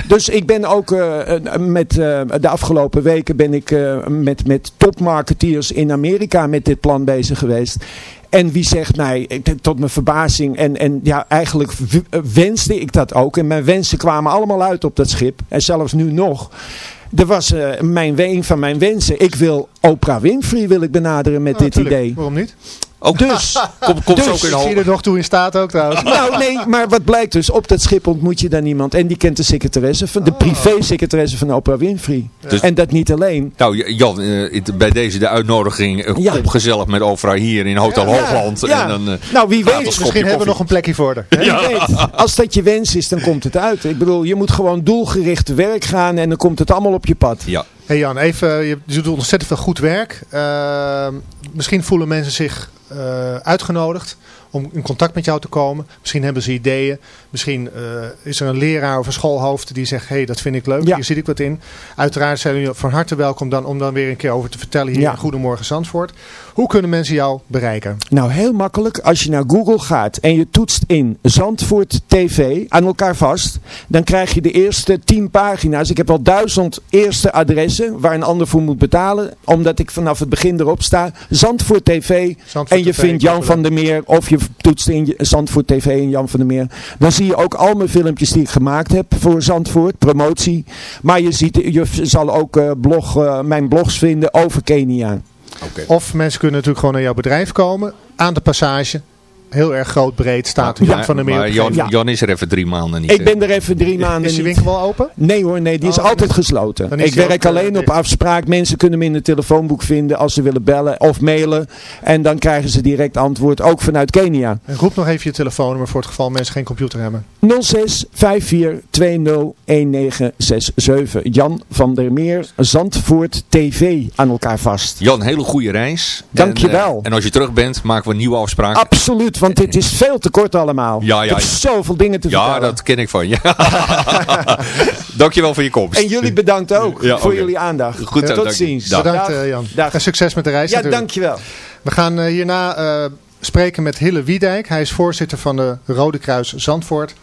Dus ik ben ook eh, eh, met eh, de afgelopen weken ben ik eh, met, met topmarketeers in Amerika met dit plan bezig geweest. En wie zegt mij, tot mijn verbazing, en, en ja, eigenlijk wenste ik dat ook. En mijn wensen kwamen allemaal uit op dat schip. En zelfs nu nog. Er was eh, mijn, een van mijn wensen. Ik wil Oprah Winfrey wil ik benaderen met
Ja,
dit idee.
Waarom niet?
Ook,
Dus,
komt, komt
dus-
ze ook in de
Ik zie er nog toe in staat ook trouwens.
nou nee, maar wat blijkt dus, op dat schip ontmoet je dan iemand en die kent de secretaresse, van, de privé-secretaresse van Oprah Winfrey.
Dus-
En dat niet alleen.
Nou, Jan, eh, bij deze de uitnodiging. eh,
Ja.
Kom gezellig met Ovra hier in Hotel Hoogland.
Ja,
En dan, eh,
nou wie weet,
Misschien hebben we nog een plekje voor haar.
wie weet, als dat je wens is, dan komt het uit. Ik bedoel, je moet gewoon doelgericht te werk gaan en dan komt het allemaal op je pad.
Ja.
Hey Jan, even, je doet ontzettend veel goed werk. Uh, misschien voelen mensen zich uh, uitgenodigd om in contact met jou te komen. Misschien hebben ze ideeën. Misschien uh, is er een leraar of een schoolhoofd die zegt, hé, hey, dat vind ik leuk,
Ja.
hier zit ik wat in. Uiteraard zijn jullie van harte welkom dan, om dan weer een keer over te vertellen hier
Ja.
in Goedemorgen Zandvoort. Hoe kunnen mensen jou bereiken?
Nou, heel makkelijk. Als je naar Google gaat en je toetst in Zandvoort TV aan elkaar vast, dan krijg je de eerste tien pagina's. Ik heb al duizend eerste adressen waar een ander voor moet betalen, omdat ik vanaf het begin erop sta. Zandvoort TV
Zandvoort
en je
TV,
vindt Jan van der Meer of je toetst in Zandvoort TV en Jan van der Meer. Dan zie je ook al mijn filmpjes die ik gemaakt heb voor Zandvoort, promotie. Maar je, ziet, je zal ook eh, blog, eh, mijn blogs vinden over Kenia.
Of mensen kunnen natuurlijk gewoon naar jouw bedrijf komen, aan de passage. Heel erg groot, breed staat Jan
Maar-
van der Meer.
Maar Jan,
Ja.
Jan is er even drie maanden niet.
Ik ben er even drie maanden
Is die winkel wel open?
Nee hoor, nee, die is
Oh,
altijd gesloten. Ik werk alleen op afspraak. Mensen kunnen me in het telefoonboek vinden als ze willen bellen of mailen. En dan krijgen ze direct antwoord, ook vanuit Kenia.
En roep nog even je telefoonnummer voor het geval mensen geen computer hebben.
06 54 20 1967. Jan van der Meer, Zandvoort TV aan elkaar vast.
Jan, hele goede reis.
Dank je
En, eh,
wel.
en als je terug bent, maken we een nieuwe afspraak.
Absoluut, want dit is veel te kort allemaal.
Ja, ja,
Ik heb
ja.
zoveel dingen te
ja,
vertellen.
dat ken ik van je. Dankjewel voor je komst.
En jullie bedankt ook
Ja,
voor jullie aandacht.
Goed zo,
Tot
dank je.
ziens.
Dag.
Bedankt eh, Jan.
Dag.
En succes met de reis
Ja,
natuurlijk.
dankjewel.
We gaan eh, hierna eh, spreken met Hille Wiedijk. Hij is voorzitter van de Rode Kruis Zandvoort.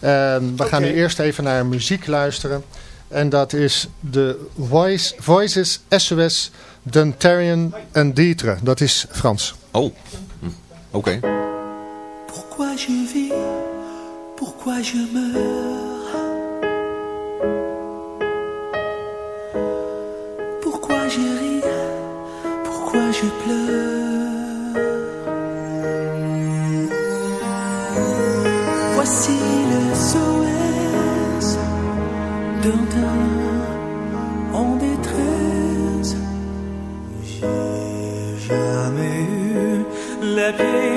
En we gaan nu eerst even naar muziek luisteren. En dat is de Voice, Voices SOS Duntarian en Dietre. Dat is Frans.
Oh, Hm. oké.
Pourquoi je vis, pourquoi je meurs? Pourquoi je ris, pourquoi je pleure? Voici le SOS d'un en détresse. Jamais eu les pieds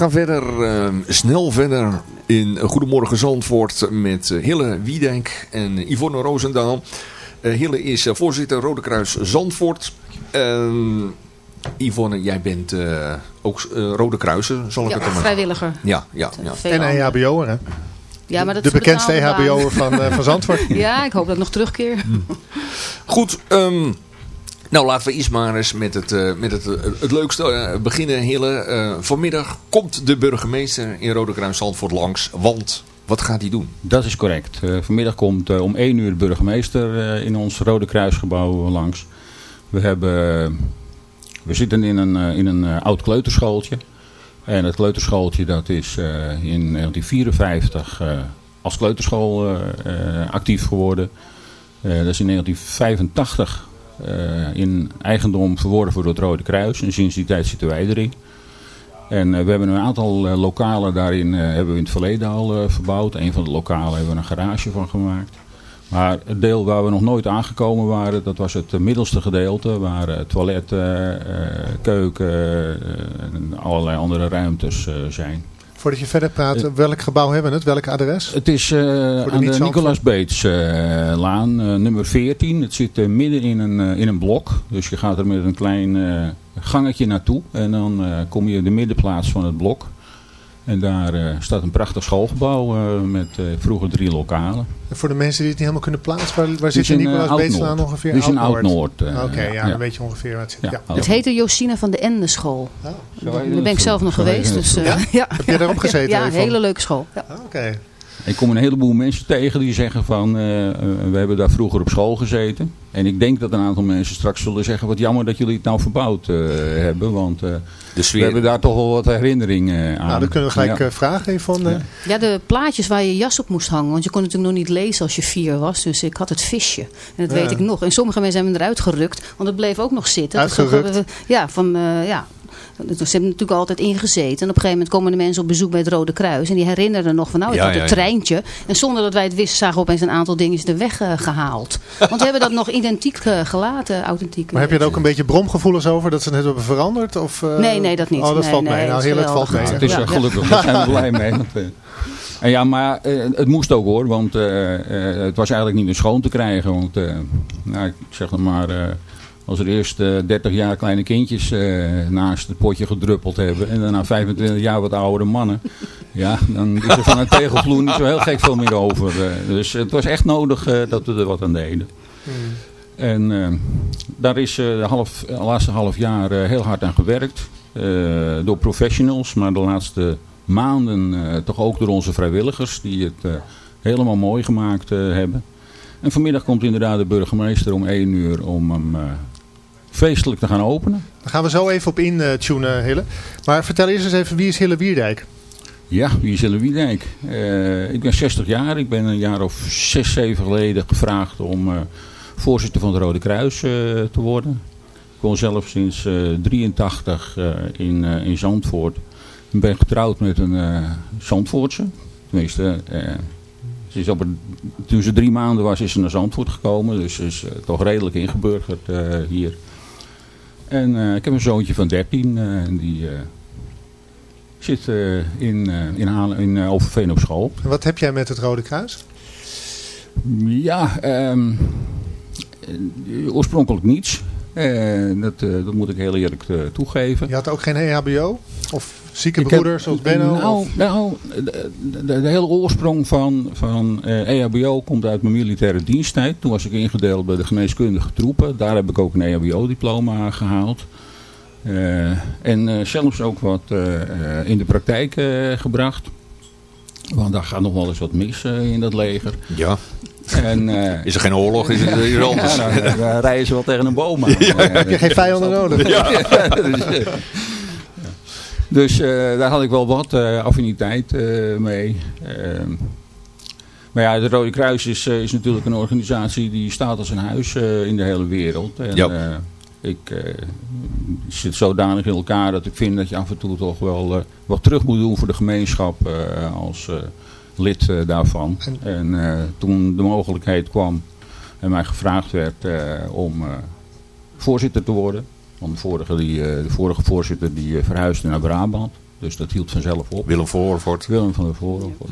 gaan verder, eh, snel verder in Goedemorgen Zandvoort met eh, Hille Wiedijk en Yvonne Roosendaal. Eh, Hille is eh, voorzitter Rode Kruis Zandvoort. Ehm, Yvonne, jij bent eh, ook Rode Kruisen, zal ik
Ja,
het dan maar
vrijwilliger.
Ja, ja, ja.
En
andere.
EHBO'er, hè?
Ja, maar dat
de
is een
bekendste. EHBO'er van, van Zandvoort.
Ja, ik hoop dat ik nog terugkeer.
Goed, ehm, nou laten we eens maar eens met het, eh, met het, eh, het leukste eh, beginnen, Hille. Vanmiddag komt de burgemeester in Rode Kruis Zandvoort langs, want wat gaat hij doen?
Dat is correct. Vanmiddag komt om 1 uur de burgemeester in ons Rode Kruisgebouw langs. We, hebben, we zitten in een, in een oud kleuterschooltje. En het kleuterschooltje dat is in 1954 eh, als kleuterschool actief geworden. Dat is in 1985 eh, in eigendom verworven door het Rode Kruis. En sinds die tijd zitten wij erin. En eh, we hebben een aantal eh, lokalen daarin eh, hebben we in het verleden al eh, verbouwd. Een van de lokalen hebben we een garage van gemaakt. Maar het deel waar we nog nooit aangekomen waren, dat was het eh, middelste gedeelte. Waar eh, toiletten, eh, keuken eh, en allerlei andere ruimtes eh, zijn.
Voordat je verder praat, welk gebouw hebben we het? Welk adres?
Het is eh,
de
aan de Nicolaas Beets eh, laan, eh, nummer 14. Het zit eh, midden in een, eh, in een blok. Dus je gaat er met een klein eh, gangetje naartoe. En dan eh, kom je in de middenplaats van het blok. En daar eh, staat een prachtig schoolgebouw eh, met eh, vroeger drie lokalen.
En voor de mensen die het niet helemaal kunnen plaatsen, waar, waar zit
eh,
Nicolaas Beetslaan ongeveer?
Dit is in
Oud-Noord. Oké, ja,
ja.
dan weet je ongeveer waar het zit. Ja.
Het heette Josina van de Ende school.
Zo
Daar ben ik zelf nog geweest. Dus, eh,
Ja?
ja.
Heb jij daarop gezeten,
Ja, een hele leuke school. Ja.
Oké.
Ik kom een heleboel mensen tegen die zeggen van, eh, eh, we hebben daar vroeger op school gezeten. En ik denk dat een aantal mensen straks zullen zeggen, wat jammer dat jullie het nou verbouwd eh, hebben. Want eh, we hebben daar toch wel wat herinneringen aan.
Nou, dan kunnen we gelijk
Ja.
vragen, Yvonne.
Ja, de plaatjes waar je jas op moest hangen. Want je kon natuurlijk nog niet lezen als je vier was. Dus ik had het visje. En dat
Ja.
weet ik nog. En sommige mensen hebben eruit gerukt. Want het bleef ook nog zitten.
Uitgerukt?
ja, van, eh, ja. Ze hebben natuurlijk altijd ingezeten. En op een gegeven moment komen de mensen op bezoek bij het Rode Kruis. En die herinneren nog van nou, ik
Ja,
had een
ja.
treintje. En zonder dat wij het wisten, zagen we opeens een aantal dingen er weggehaald. Want we hebben dat nog identiek eh, gelaten, authentiek.
Maar heb je er ook een beetje bromgevoelens over dat ze het net hebben veranderd? Of, eh?
Nee, nee, dat niet.
Oh, dat
Nee,
valt
nee,
mee. Nou, heerlijk, het valt mee.
Het is
Ja,
eh,
ja.
gelukkig, daar zijn we blij mee. Want, eh, en ja, maar eh, het moest ook hoor, want eh, eh, het was eigenlijk niet meer schoon te krijgen. Want eh, nou, ik zeg het maar, eh, als er eerst eh 30 jaar kleine kindjes eh, naast het potje gedruppeld hebben en daarna 25 jaar wat oudere mannen. Ja, dan is er van een tegelvloer niet zo heel gek veel meer over. eh. dus het was echt nodig eh, dat we er wat aan deden. En eh, daar is eh, de half, de laatste half jaar eh, heel hard aan gewerkt. eh, door professionals, maar de laatste maanden eh, toch ook door onze vrijwilligers. Die het eh, helemaal mooi gemaakt eh, hebben. En vanmiddag komt inderdaad de burgemeester om 1 uur om hem eh, feestelijk te gaan openen.
Daar gaan we zo even op in eh, tunen, Hille. Maar vertel eerst eens even, wie is Hille Wierdijk?
Ja, wie is Hille Wiedijk? Eh, ik ben 60 jaar. Ik ben een jaar of 6, 7 geleden gevraagd om eh, voorzitter van het Rode Kruis te worden. Ik woon zelf sinds 1983 in, in Zandvoort. Ik ben getrouwd met een Zandvoortse. Tenminste, ze is op een, toen ze drie maanden was, is ze naar Zandvoort gekomen. Dus ze is toch redelijk ingeburgerd hier. En eh, ik heb een zoontje van 13. eh, en die eh, zit in, in, in Overveen op school.
En wat heb jij met het Rode Kruis?
Ja, ehm, eh, oorspronkelijk niets. Dat, dat moet ik heel eerlijk toegeven.
Je had ook geen EHBO? Of zieke broeders zoals Benno?
Nou, nou de, de, de hele oorsprong van, van eh, EHBO komt uit mijn militaire diensttijd. Toen was ik ingedeeld bij de geneeskundige troepen. Daar heb ik ook een EHBO-diploma gehaald. Eh, en eh, zelfs ook wat in de praktijk eh, gebracht. Want daar gaat nog wel eens wat mis in dat leger.
Ja.
En, eh,
Is er geen oorlog, is het hier anders.
Ja, dan, dan rijden ze wel tegen een boom aan.
Ja,
heb je geen vijanden nodig.
Ja, dus, dus eh, daar had ik wel wat eh, affiniteit eh, mee. Ehm, maar ja, het Rode Kruis is, eh, is natuurlijk een organisatie die staat als een huis eh, in de hele wereld. En,
Ja.
eh, ik eh, zit zodanig in elkaar dat ik vind dat je af en toe toch wel eh, wat terug moet doen voor de gemeenschap eh, als eh, lid daarvan. En eh, toen de mogelijkheid kwam en mij gevraagd werd eh, om eh, voorzitter te worden. Want de vorige, die, eh, de vorige voorzitter die eh, verhuisde naar Brabant. Dus dat hield vanzelf op.
Willem van Oorvoort.
Willem van der Voorhoort.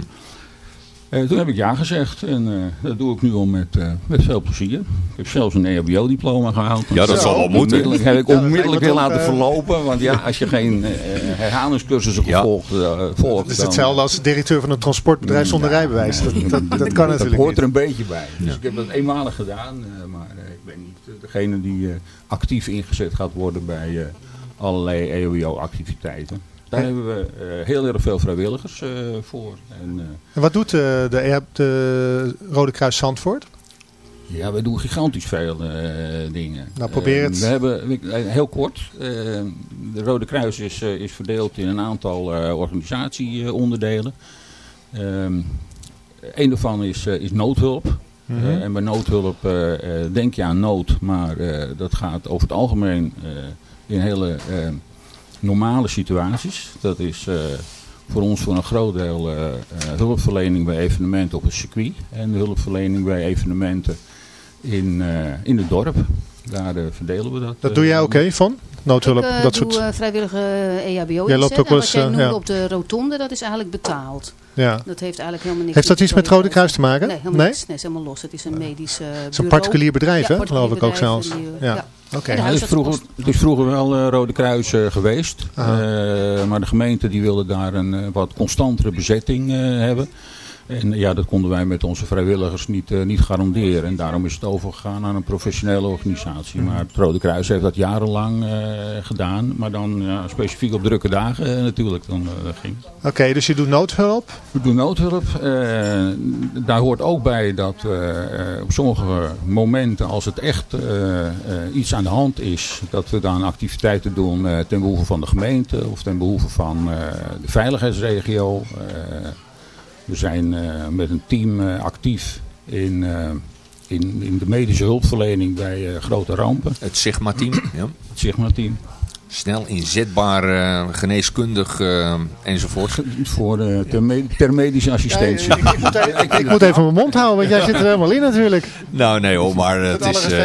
Eh, toen heb ik ja gezegd en eh, dat doe ik nu al met, eh, met veel plezier. Ik heb zelfs een EHBO-diploma gehaald.
Ja, dat zal wel moeten.
Onmiddellijk heb ik
dat
onmiddellijk weer laten verlopen. Want ja, als je geen eh, herhalingscursussen
Ja.
gevolgd, eh, volgt...
Het is hetzelfde als directeur van een transportbedrijf zonder rijbewijs. Dat, dat, dat kan
dat
natuurlijk
hoort
niet.
er een beetje bij. Dus ik heb dat eenmalig gedaan. Degene die eh, actief ingezet gaat worden bij eh, allerlei EOIO-activiteiten. Daar hebben we eh, heel erg veel vrijwilligers voor. En,
En wat doet eh, de, de Rode Kruis Zandvoort?
ja, we doen gigantisch veel dingen.
Nou, probeer het.
we hebben, we- heel kort, de Rode Kruis is, is verdeeld in een aantal organisatieonderdelen. Ehm een daarvan is, is noodhulp.
Mhm.
Eh, en bij noodhulp eh, eh, denk je aan nood, maar dat gaat over het algemeen in hele normale situaties. Dat is voor ons voor een groot deel hulpverlening bij evenementen op het circuit. En hulpverlening bij evenementen in, in het dorp. Daar verdelen we dat.
Dat doe jij hè, Van? Noodhulp,
Ik eh,
dat
doe
soort...
eh, vrijwillige EHBO
Jij loopt ook wel eens,
jij
eh, ja.
op de rotonde, dat is eigenlijk betaald.
ja.
Dat heeft eigenlijk helemaal niks
Heeft dat iets met het Rode Kruis te maken?
Nee, helemaal
Nee?
niks. Nee, het is helemaal los. Het is een medisch eh
Het is een particulier bedrijf,
Ja,
hè? geloof ik ook zelfs. Ja.
ja.
Oké.
En de
Ja, het, is vroeger, het is vroeger wel eh, Rode Kruis eh, geweest. Eh, maar de gemeente die wilde daar een eh, wat constantere bezetting eh, hebben. En ja, dat konden wij met onze vrijwilligers niet, eh, niet garanderen. En daarom is het overgegaan naar een professionele organisatie. Maar het Rode Kruis heeft dat jarenlang eh, gedaan. Maar dan ja, specifiek op drukke dagen eh, natuurlijk. Dan ging.
Oké, dus je doet noodhulp.
We doen noodhulp. Daar hoort ook bij dat op sommige momenten, als het echt iets aan de hand is, dat we dan activiteiten doen ten behoeve van de gemeente of ten behoeve van de veiligheidsregio. We zijn eh, met een team eh, actief in, eh, in, in de medische hulpverlening bij eh, grote rampen.
Het Sigma-team. Ja.
Het Sigma-team.
Snel inzetbaar, eh, geneeskundig eh, enzovoort.
Voor eh, ter, me- ter medische assistentie.
ik, ik moet even, ik, ik moet even mijn mond houden, want jij zit er helemaal in natuurlijk.
Nou, nee hoor, maar het is... eh,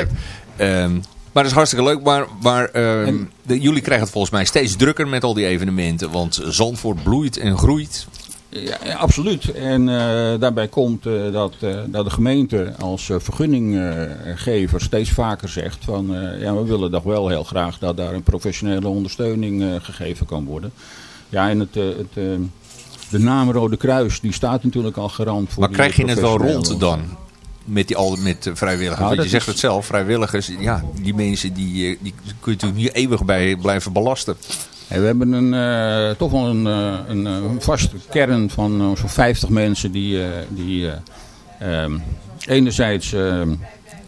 ehm, maar het is hartstikke leuk. Maar, maar ehm, de- jullie krijgen het volgens mij steeds drukker met al die evenementen. Want Zandvoort bloeit en groeit.
Ja, absoluut. En eh, daarbij komt eh, dat, eh, dat de gemeente als vergunninggever steeds vaker zegt van ja, we willen toch wel heel graag dat daar een professionele ondersteuning gegeven kan worden. Ja, en het, het, de naam Rode Kruis die staat natuurlijk al garant voor
Maar krijg je het wel rond dan? Met, die, al, met vrijwilligers.
Ja,
Want je zegt
is-
het zelf, vrijwilligers. Ja, die mensen die, die kun je natuurlijk niet eeuwig bij blijven belasten.
Hey, we hebben een, eh, toch wel een, eh, een, eh, een vaste kern van eh, zo'n 50 mensen die, die eh, ehm, enerzijds ehm,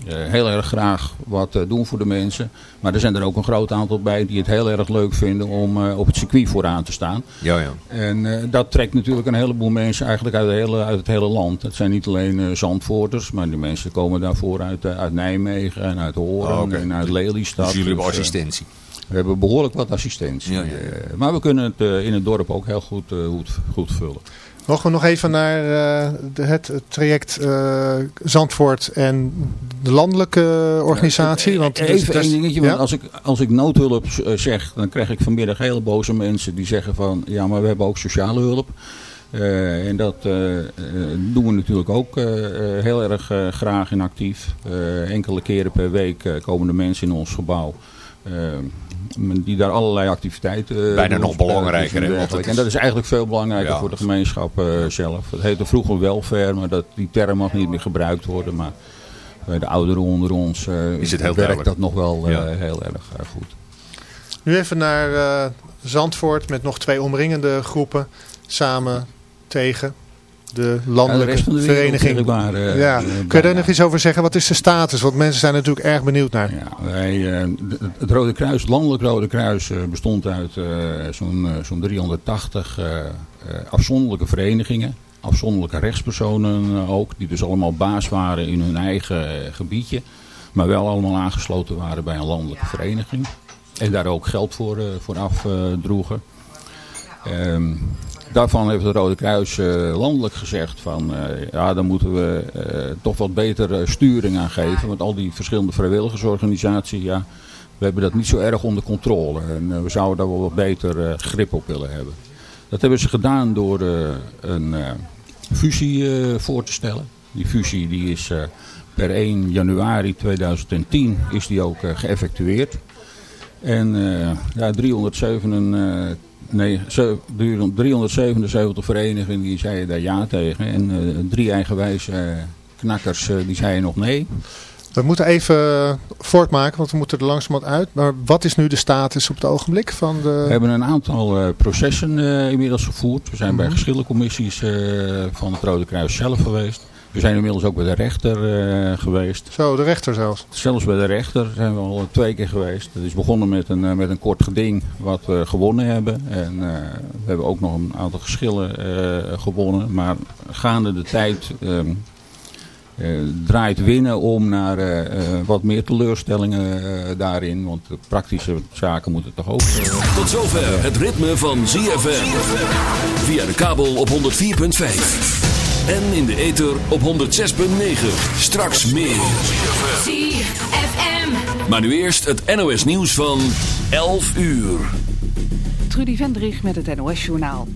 eh, heel erg graag wat doen voor de mensen. Maar er zijn er ook een groot aantal bij die het heel erg leuk vinden om op het circuit vooraan te staan.
Ja, ja.
En dat trekt natuurlijk een heleboel mensen eigenlijk uit, de hele, uit het hele land. Het zijn niet alleen Zandvoorters, maar die mensen komen daarvoor uit, uit Nijmegen en uit Hoorn
Oh,
en uit Lelystad.
Dus jullie hebben
Dus,
assistentie.
We hebben behoorlijk wat assistentie.
Ja, ja, ja.
Eh, maar we kunnen het eh, in het dorp ook heel goed, eh, goed, goed vullen.
Mogen we nog even naar uh, de, het, traject uh, Zandvoort en de landelijke organisatie?
Ja,
want
even één dingetje, ja? want als ik, als ik noodhulp zeg, dan krijg ik vanmiddag hele boze mensen die zeggen van, ja maar we hebben ook sociale hulp. Uh, en dat doen we natuurlijk ook heel erg graag en actief. enkele keren per week komen de mensen in ons gebouw die daar allerlei activiteiten...
Eh, Bijna nog belangrijker.
En, en dat is eigenlijk veel belangrijker ja. voor de gemeenschap uh, zelf. Het heette vroeger welfare, maar dat, die term mag niet meer gebruikt worden. Maar bij de ouderen onder ons uh, is het heel werkt dat nog wel ja. heel erg goed.
Nu even naar Zandvoort met nog twee omringende groepen samen tegen de landelijke
ja, de
vereniging.
Waren,
ja. Uh, Kun je daar nog iets over zeggen? Wat is de status? Want mensen zijn natuurlijk erg benieuwd naar.
Ja, wij, uh, het Rode Kruis, het Landelijk Rode Kruis uh, bestond uit zo'n zo'n 380 afzonderlijke verenigingen. Afzonderlijke rechtspersonen ook, die dus allemaal baas waren in hun eigen gebiedje. Maar wel allemaal aangesloten waren bij een landelijke vereniging. En daar ook geld voor, voor afdroegen. Um, Daarvan heeft het Rode Kruis uh, landelijk gezegd van uh, ja, dan moeten we uh, toch wat beter sturing aan geven. Want al die verschillende vrijwilligersorganisaties, ja, we hebben dat niet zo erg onder controle. En we zouden daar wel wat beter grip op willen hebben. Dat hebben ze gedaan door een fusie voor te stellen. Die fusie die is per 1 januari 2010 is die ook geëffectueerd. En ja, 307 Nee, 377 verenigingen die zeiden daar ja tegen. En uh, drie eigenwijze uh, knakkers uh, die zeiden nog nee.
We moeten even voortmaken, want we moeten er langzamerhand uit. Maar wat is nu de status op het ogenblik? Van de...
We hebben een aantal processen inmiddels gevoerd. We zijn mm -hmm. bij geschillencommissies van het Rode Kruis zelf geweest. We zijn inmiddels ook bij de rechter uh, geweest.
Zo, de rechter zelfs?
Zelfs bij de rechter zijn we al twee keer geweest. Het is begonnen met een, uh, met een kort geding wat we gewonnen hebben. En uh, we hebben ook nog een aantal geschillen gewonnen. Maar gaande de tijd um, draait winnen om naar wat meer teleurstellingen daarin. Want de praktische zaken moeten toch ook...
Tot zover het ritme van ZFM. Via de kabel op 104.5. En in de ether op 106.9. Straks meer. ZFM. Maar nu eerst het NOS nieuws van 11 uur.
Trudy Vendrich met het NOS journaal.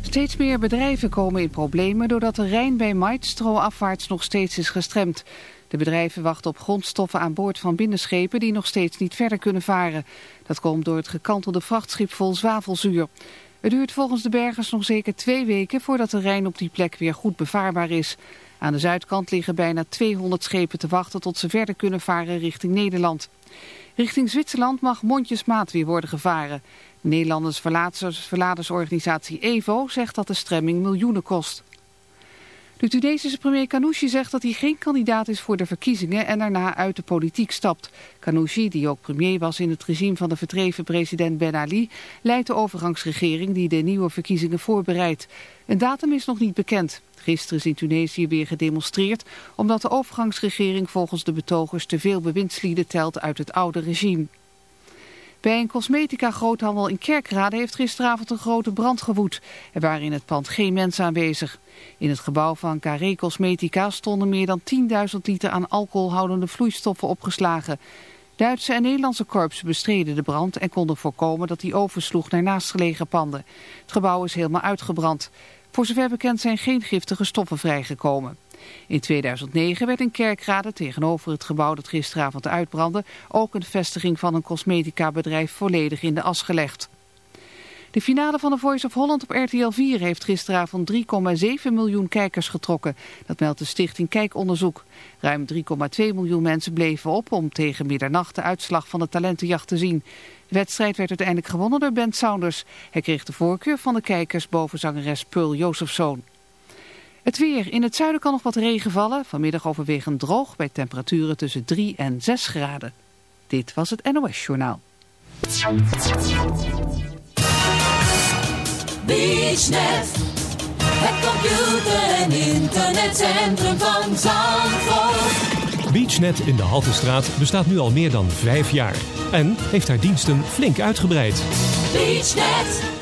Steeds meer bedrijven komen in problemen doordat de Rijn bij Maestro afwaarts nog steeds is gestremd. De bedrijven wachten op grondstoffen aan boord van binnenschepen die nog steeds niet verder kunnen varen. Dat komt door het gekantelde vrachtschip vol zwavelzuur. Het duurt volgens de bergers nog zeker twee weken voordat de Rijn op die plek weer goed bevaarbaar is. Aan de zuidkant liggen bijna 200 schepen te wachten tot ze verder kunnen varen richting Nederland. Richting Zwitserland mag mondjesmaat weer worden gevaren. De Nederlandse verladersorganisatie EVO zegt dat de stremming miljoenen kost. De Tunesische premier Kanouchi zegt dat hij geen kandidaat is voor de verkiezingen en daarna uit de politiek stapt. Kanouchi, die ook premier was in het regime van de verdreven president Ben Ali, leidt de overgangsregering die de nieuwe verkiezingen voorbereidt. Een datum is nog niet bekend. Gisteren is in Tunesië weer gedemonstreerd omdat de overgangsregering volgens de betogers te veel bewindslieden telt uit het oude regime. Bij een cosmetica-groothandel in Kerkrade heeft gisteravond een grote brand gewoed. Er waren in het pand geen mensen aanwezig. In het gebouw van Carré Cosmetica stonden meer dan 10.000 liter aan alcoholhoudende vloeistoffen opgeslagen. Duitse en Nederlandse korpsen bestreden de brand en konden voorkomen dat die oversloeg naar naastgelegen panden. Het gebouw is helemaal uitgebrand. Voor zover bekend zijn geen giftige stoffen vrijgekomen. In 2009 werd in Kerkrade tegenover het gebouw dat gisteravond uitbrandde ook een vestiging van een cosmetica bedrijf volledig in de as gelegd. De finale van de Voice of Holland op RTL 4 heeft gisteravond 3,7 miljoen kijkers getrokken. Dat meldt de stichting Kijkonderzoek. Ruim 3,2 miljoen mensen bleven op om tegen middernacht de uitslag van de talentenjacht te zien. De wedstrijd werd uiteindelijk gewonnen door Ben Saunders. Hij kreeg de voorkeur van de kijkers boven zangeres Pearl Josephson. Het weer. In het zuiden kan nog wat regen vallen. Vanmiddag overwegend droog bij temperaturen tussen 3 en 6 graden. Dit was het NOS Journaal.
BeachNet, het computer- en internetcentrum van Zandvoort.
BeachNet in de Haltestraat bestaat nu al meer dan vijf jaar en heeft haar diensten flink uitgebreid.
BeachNet.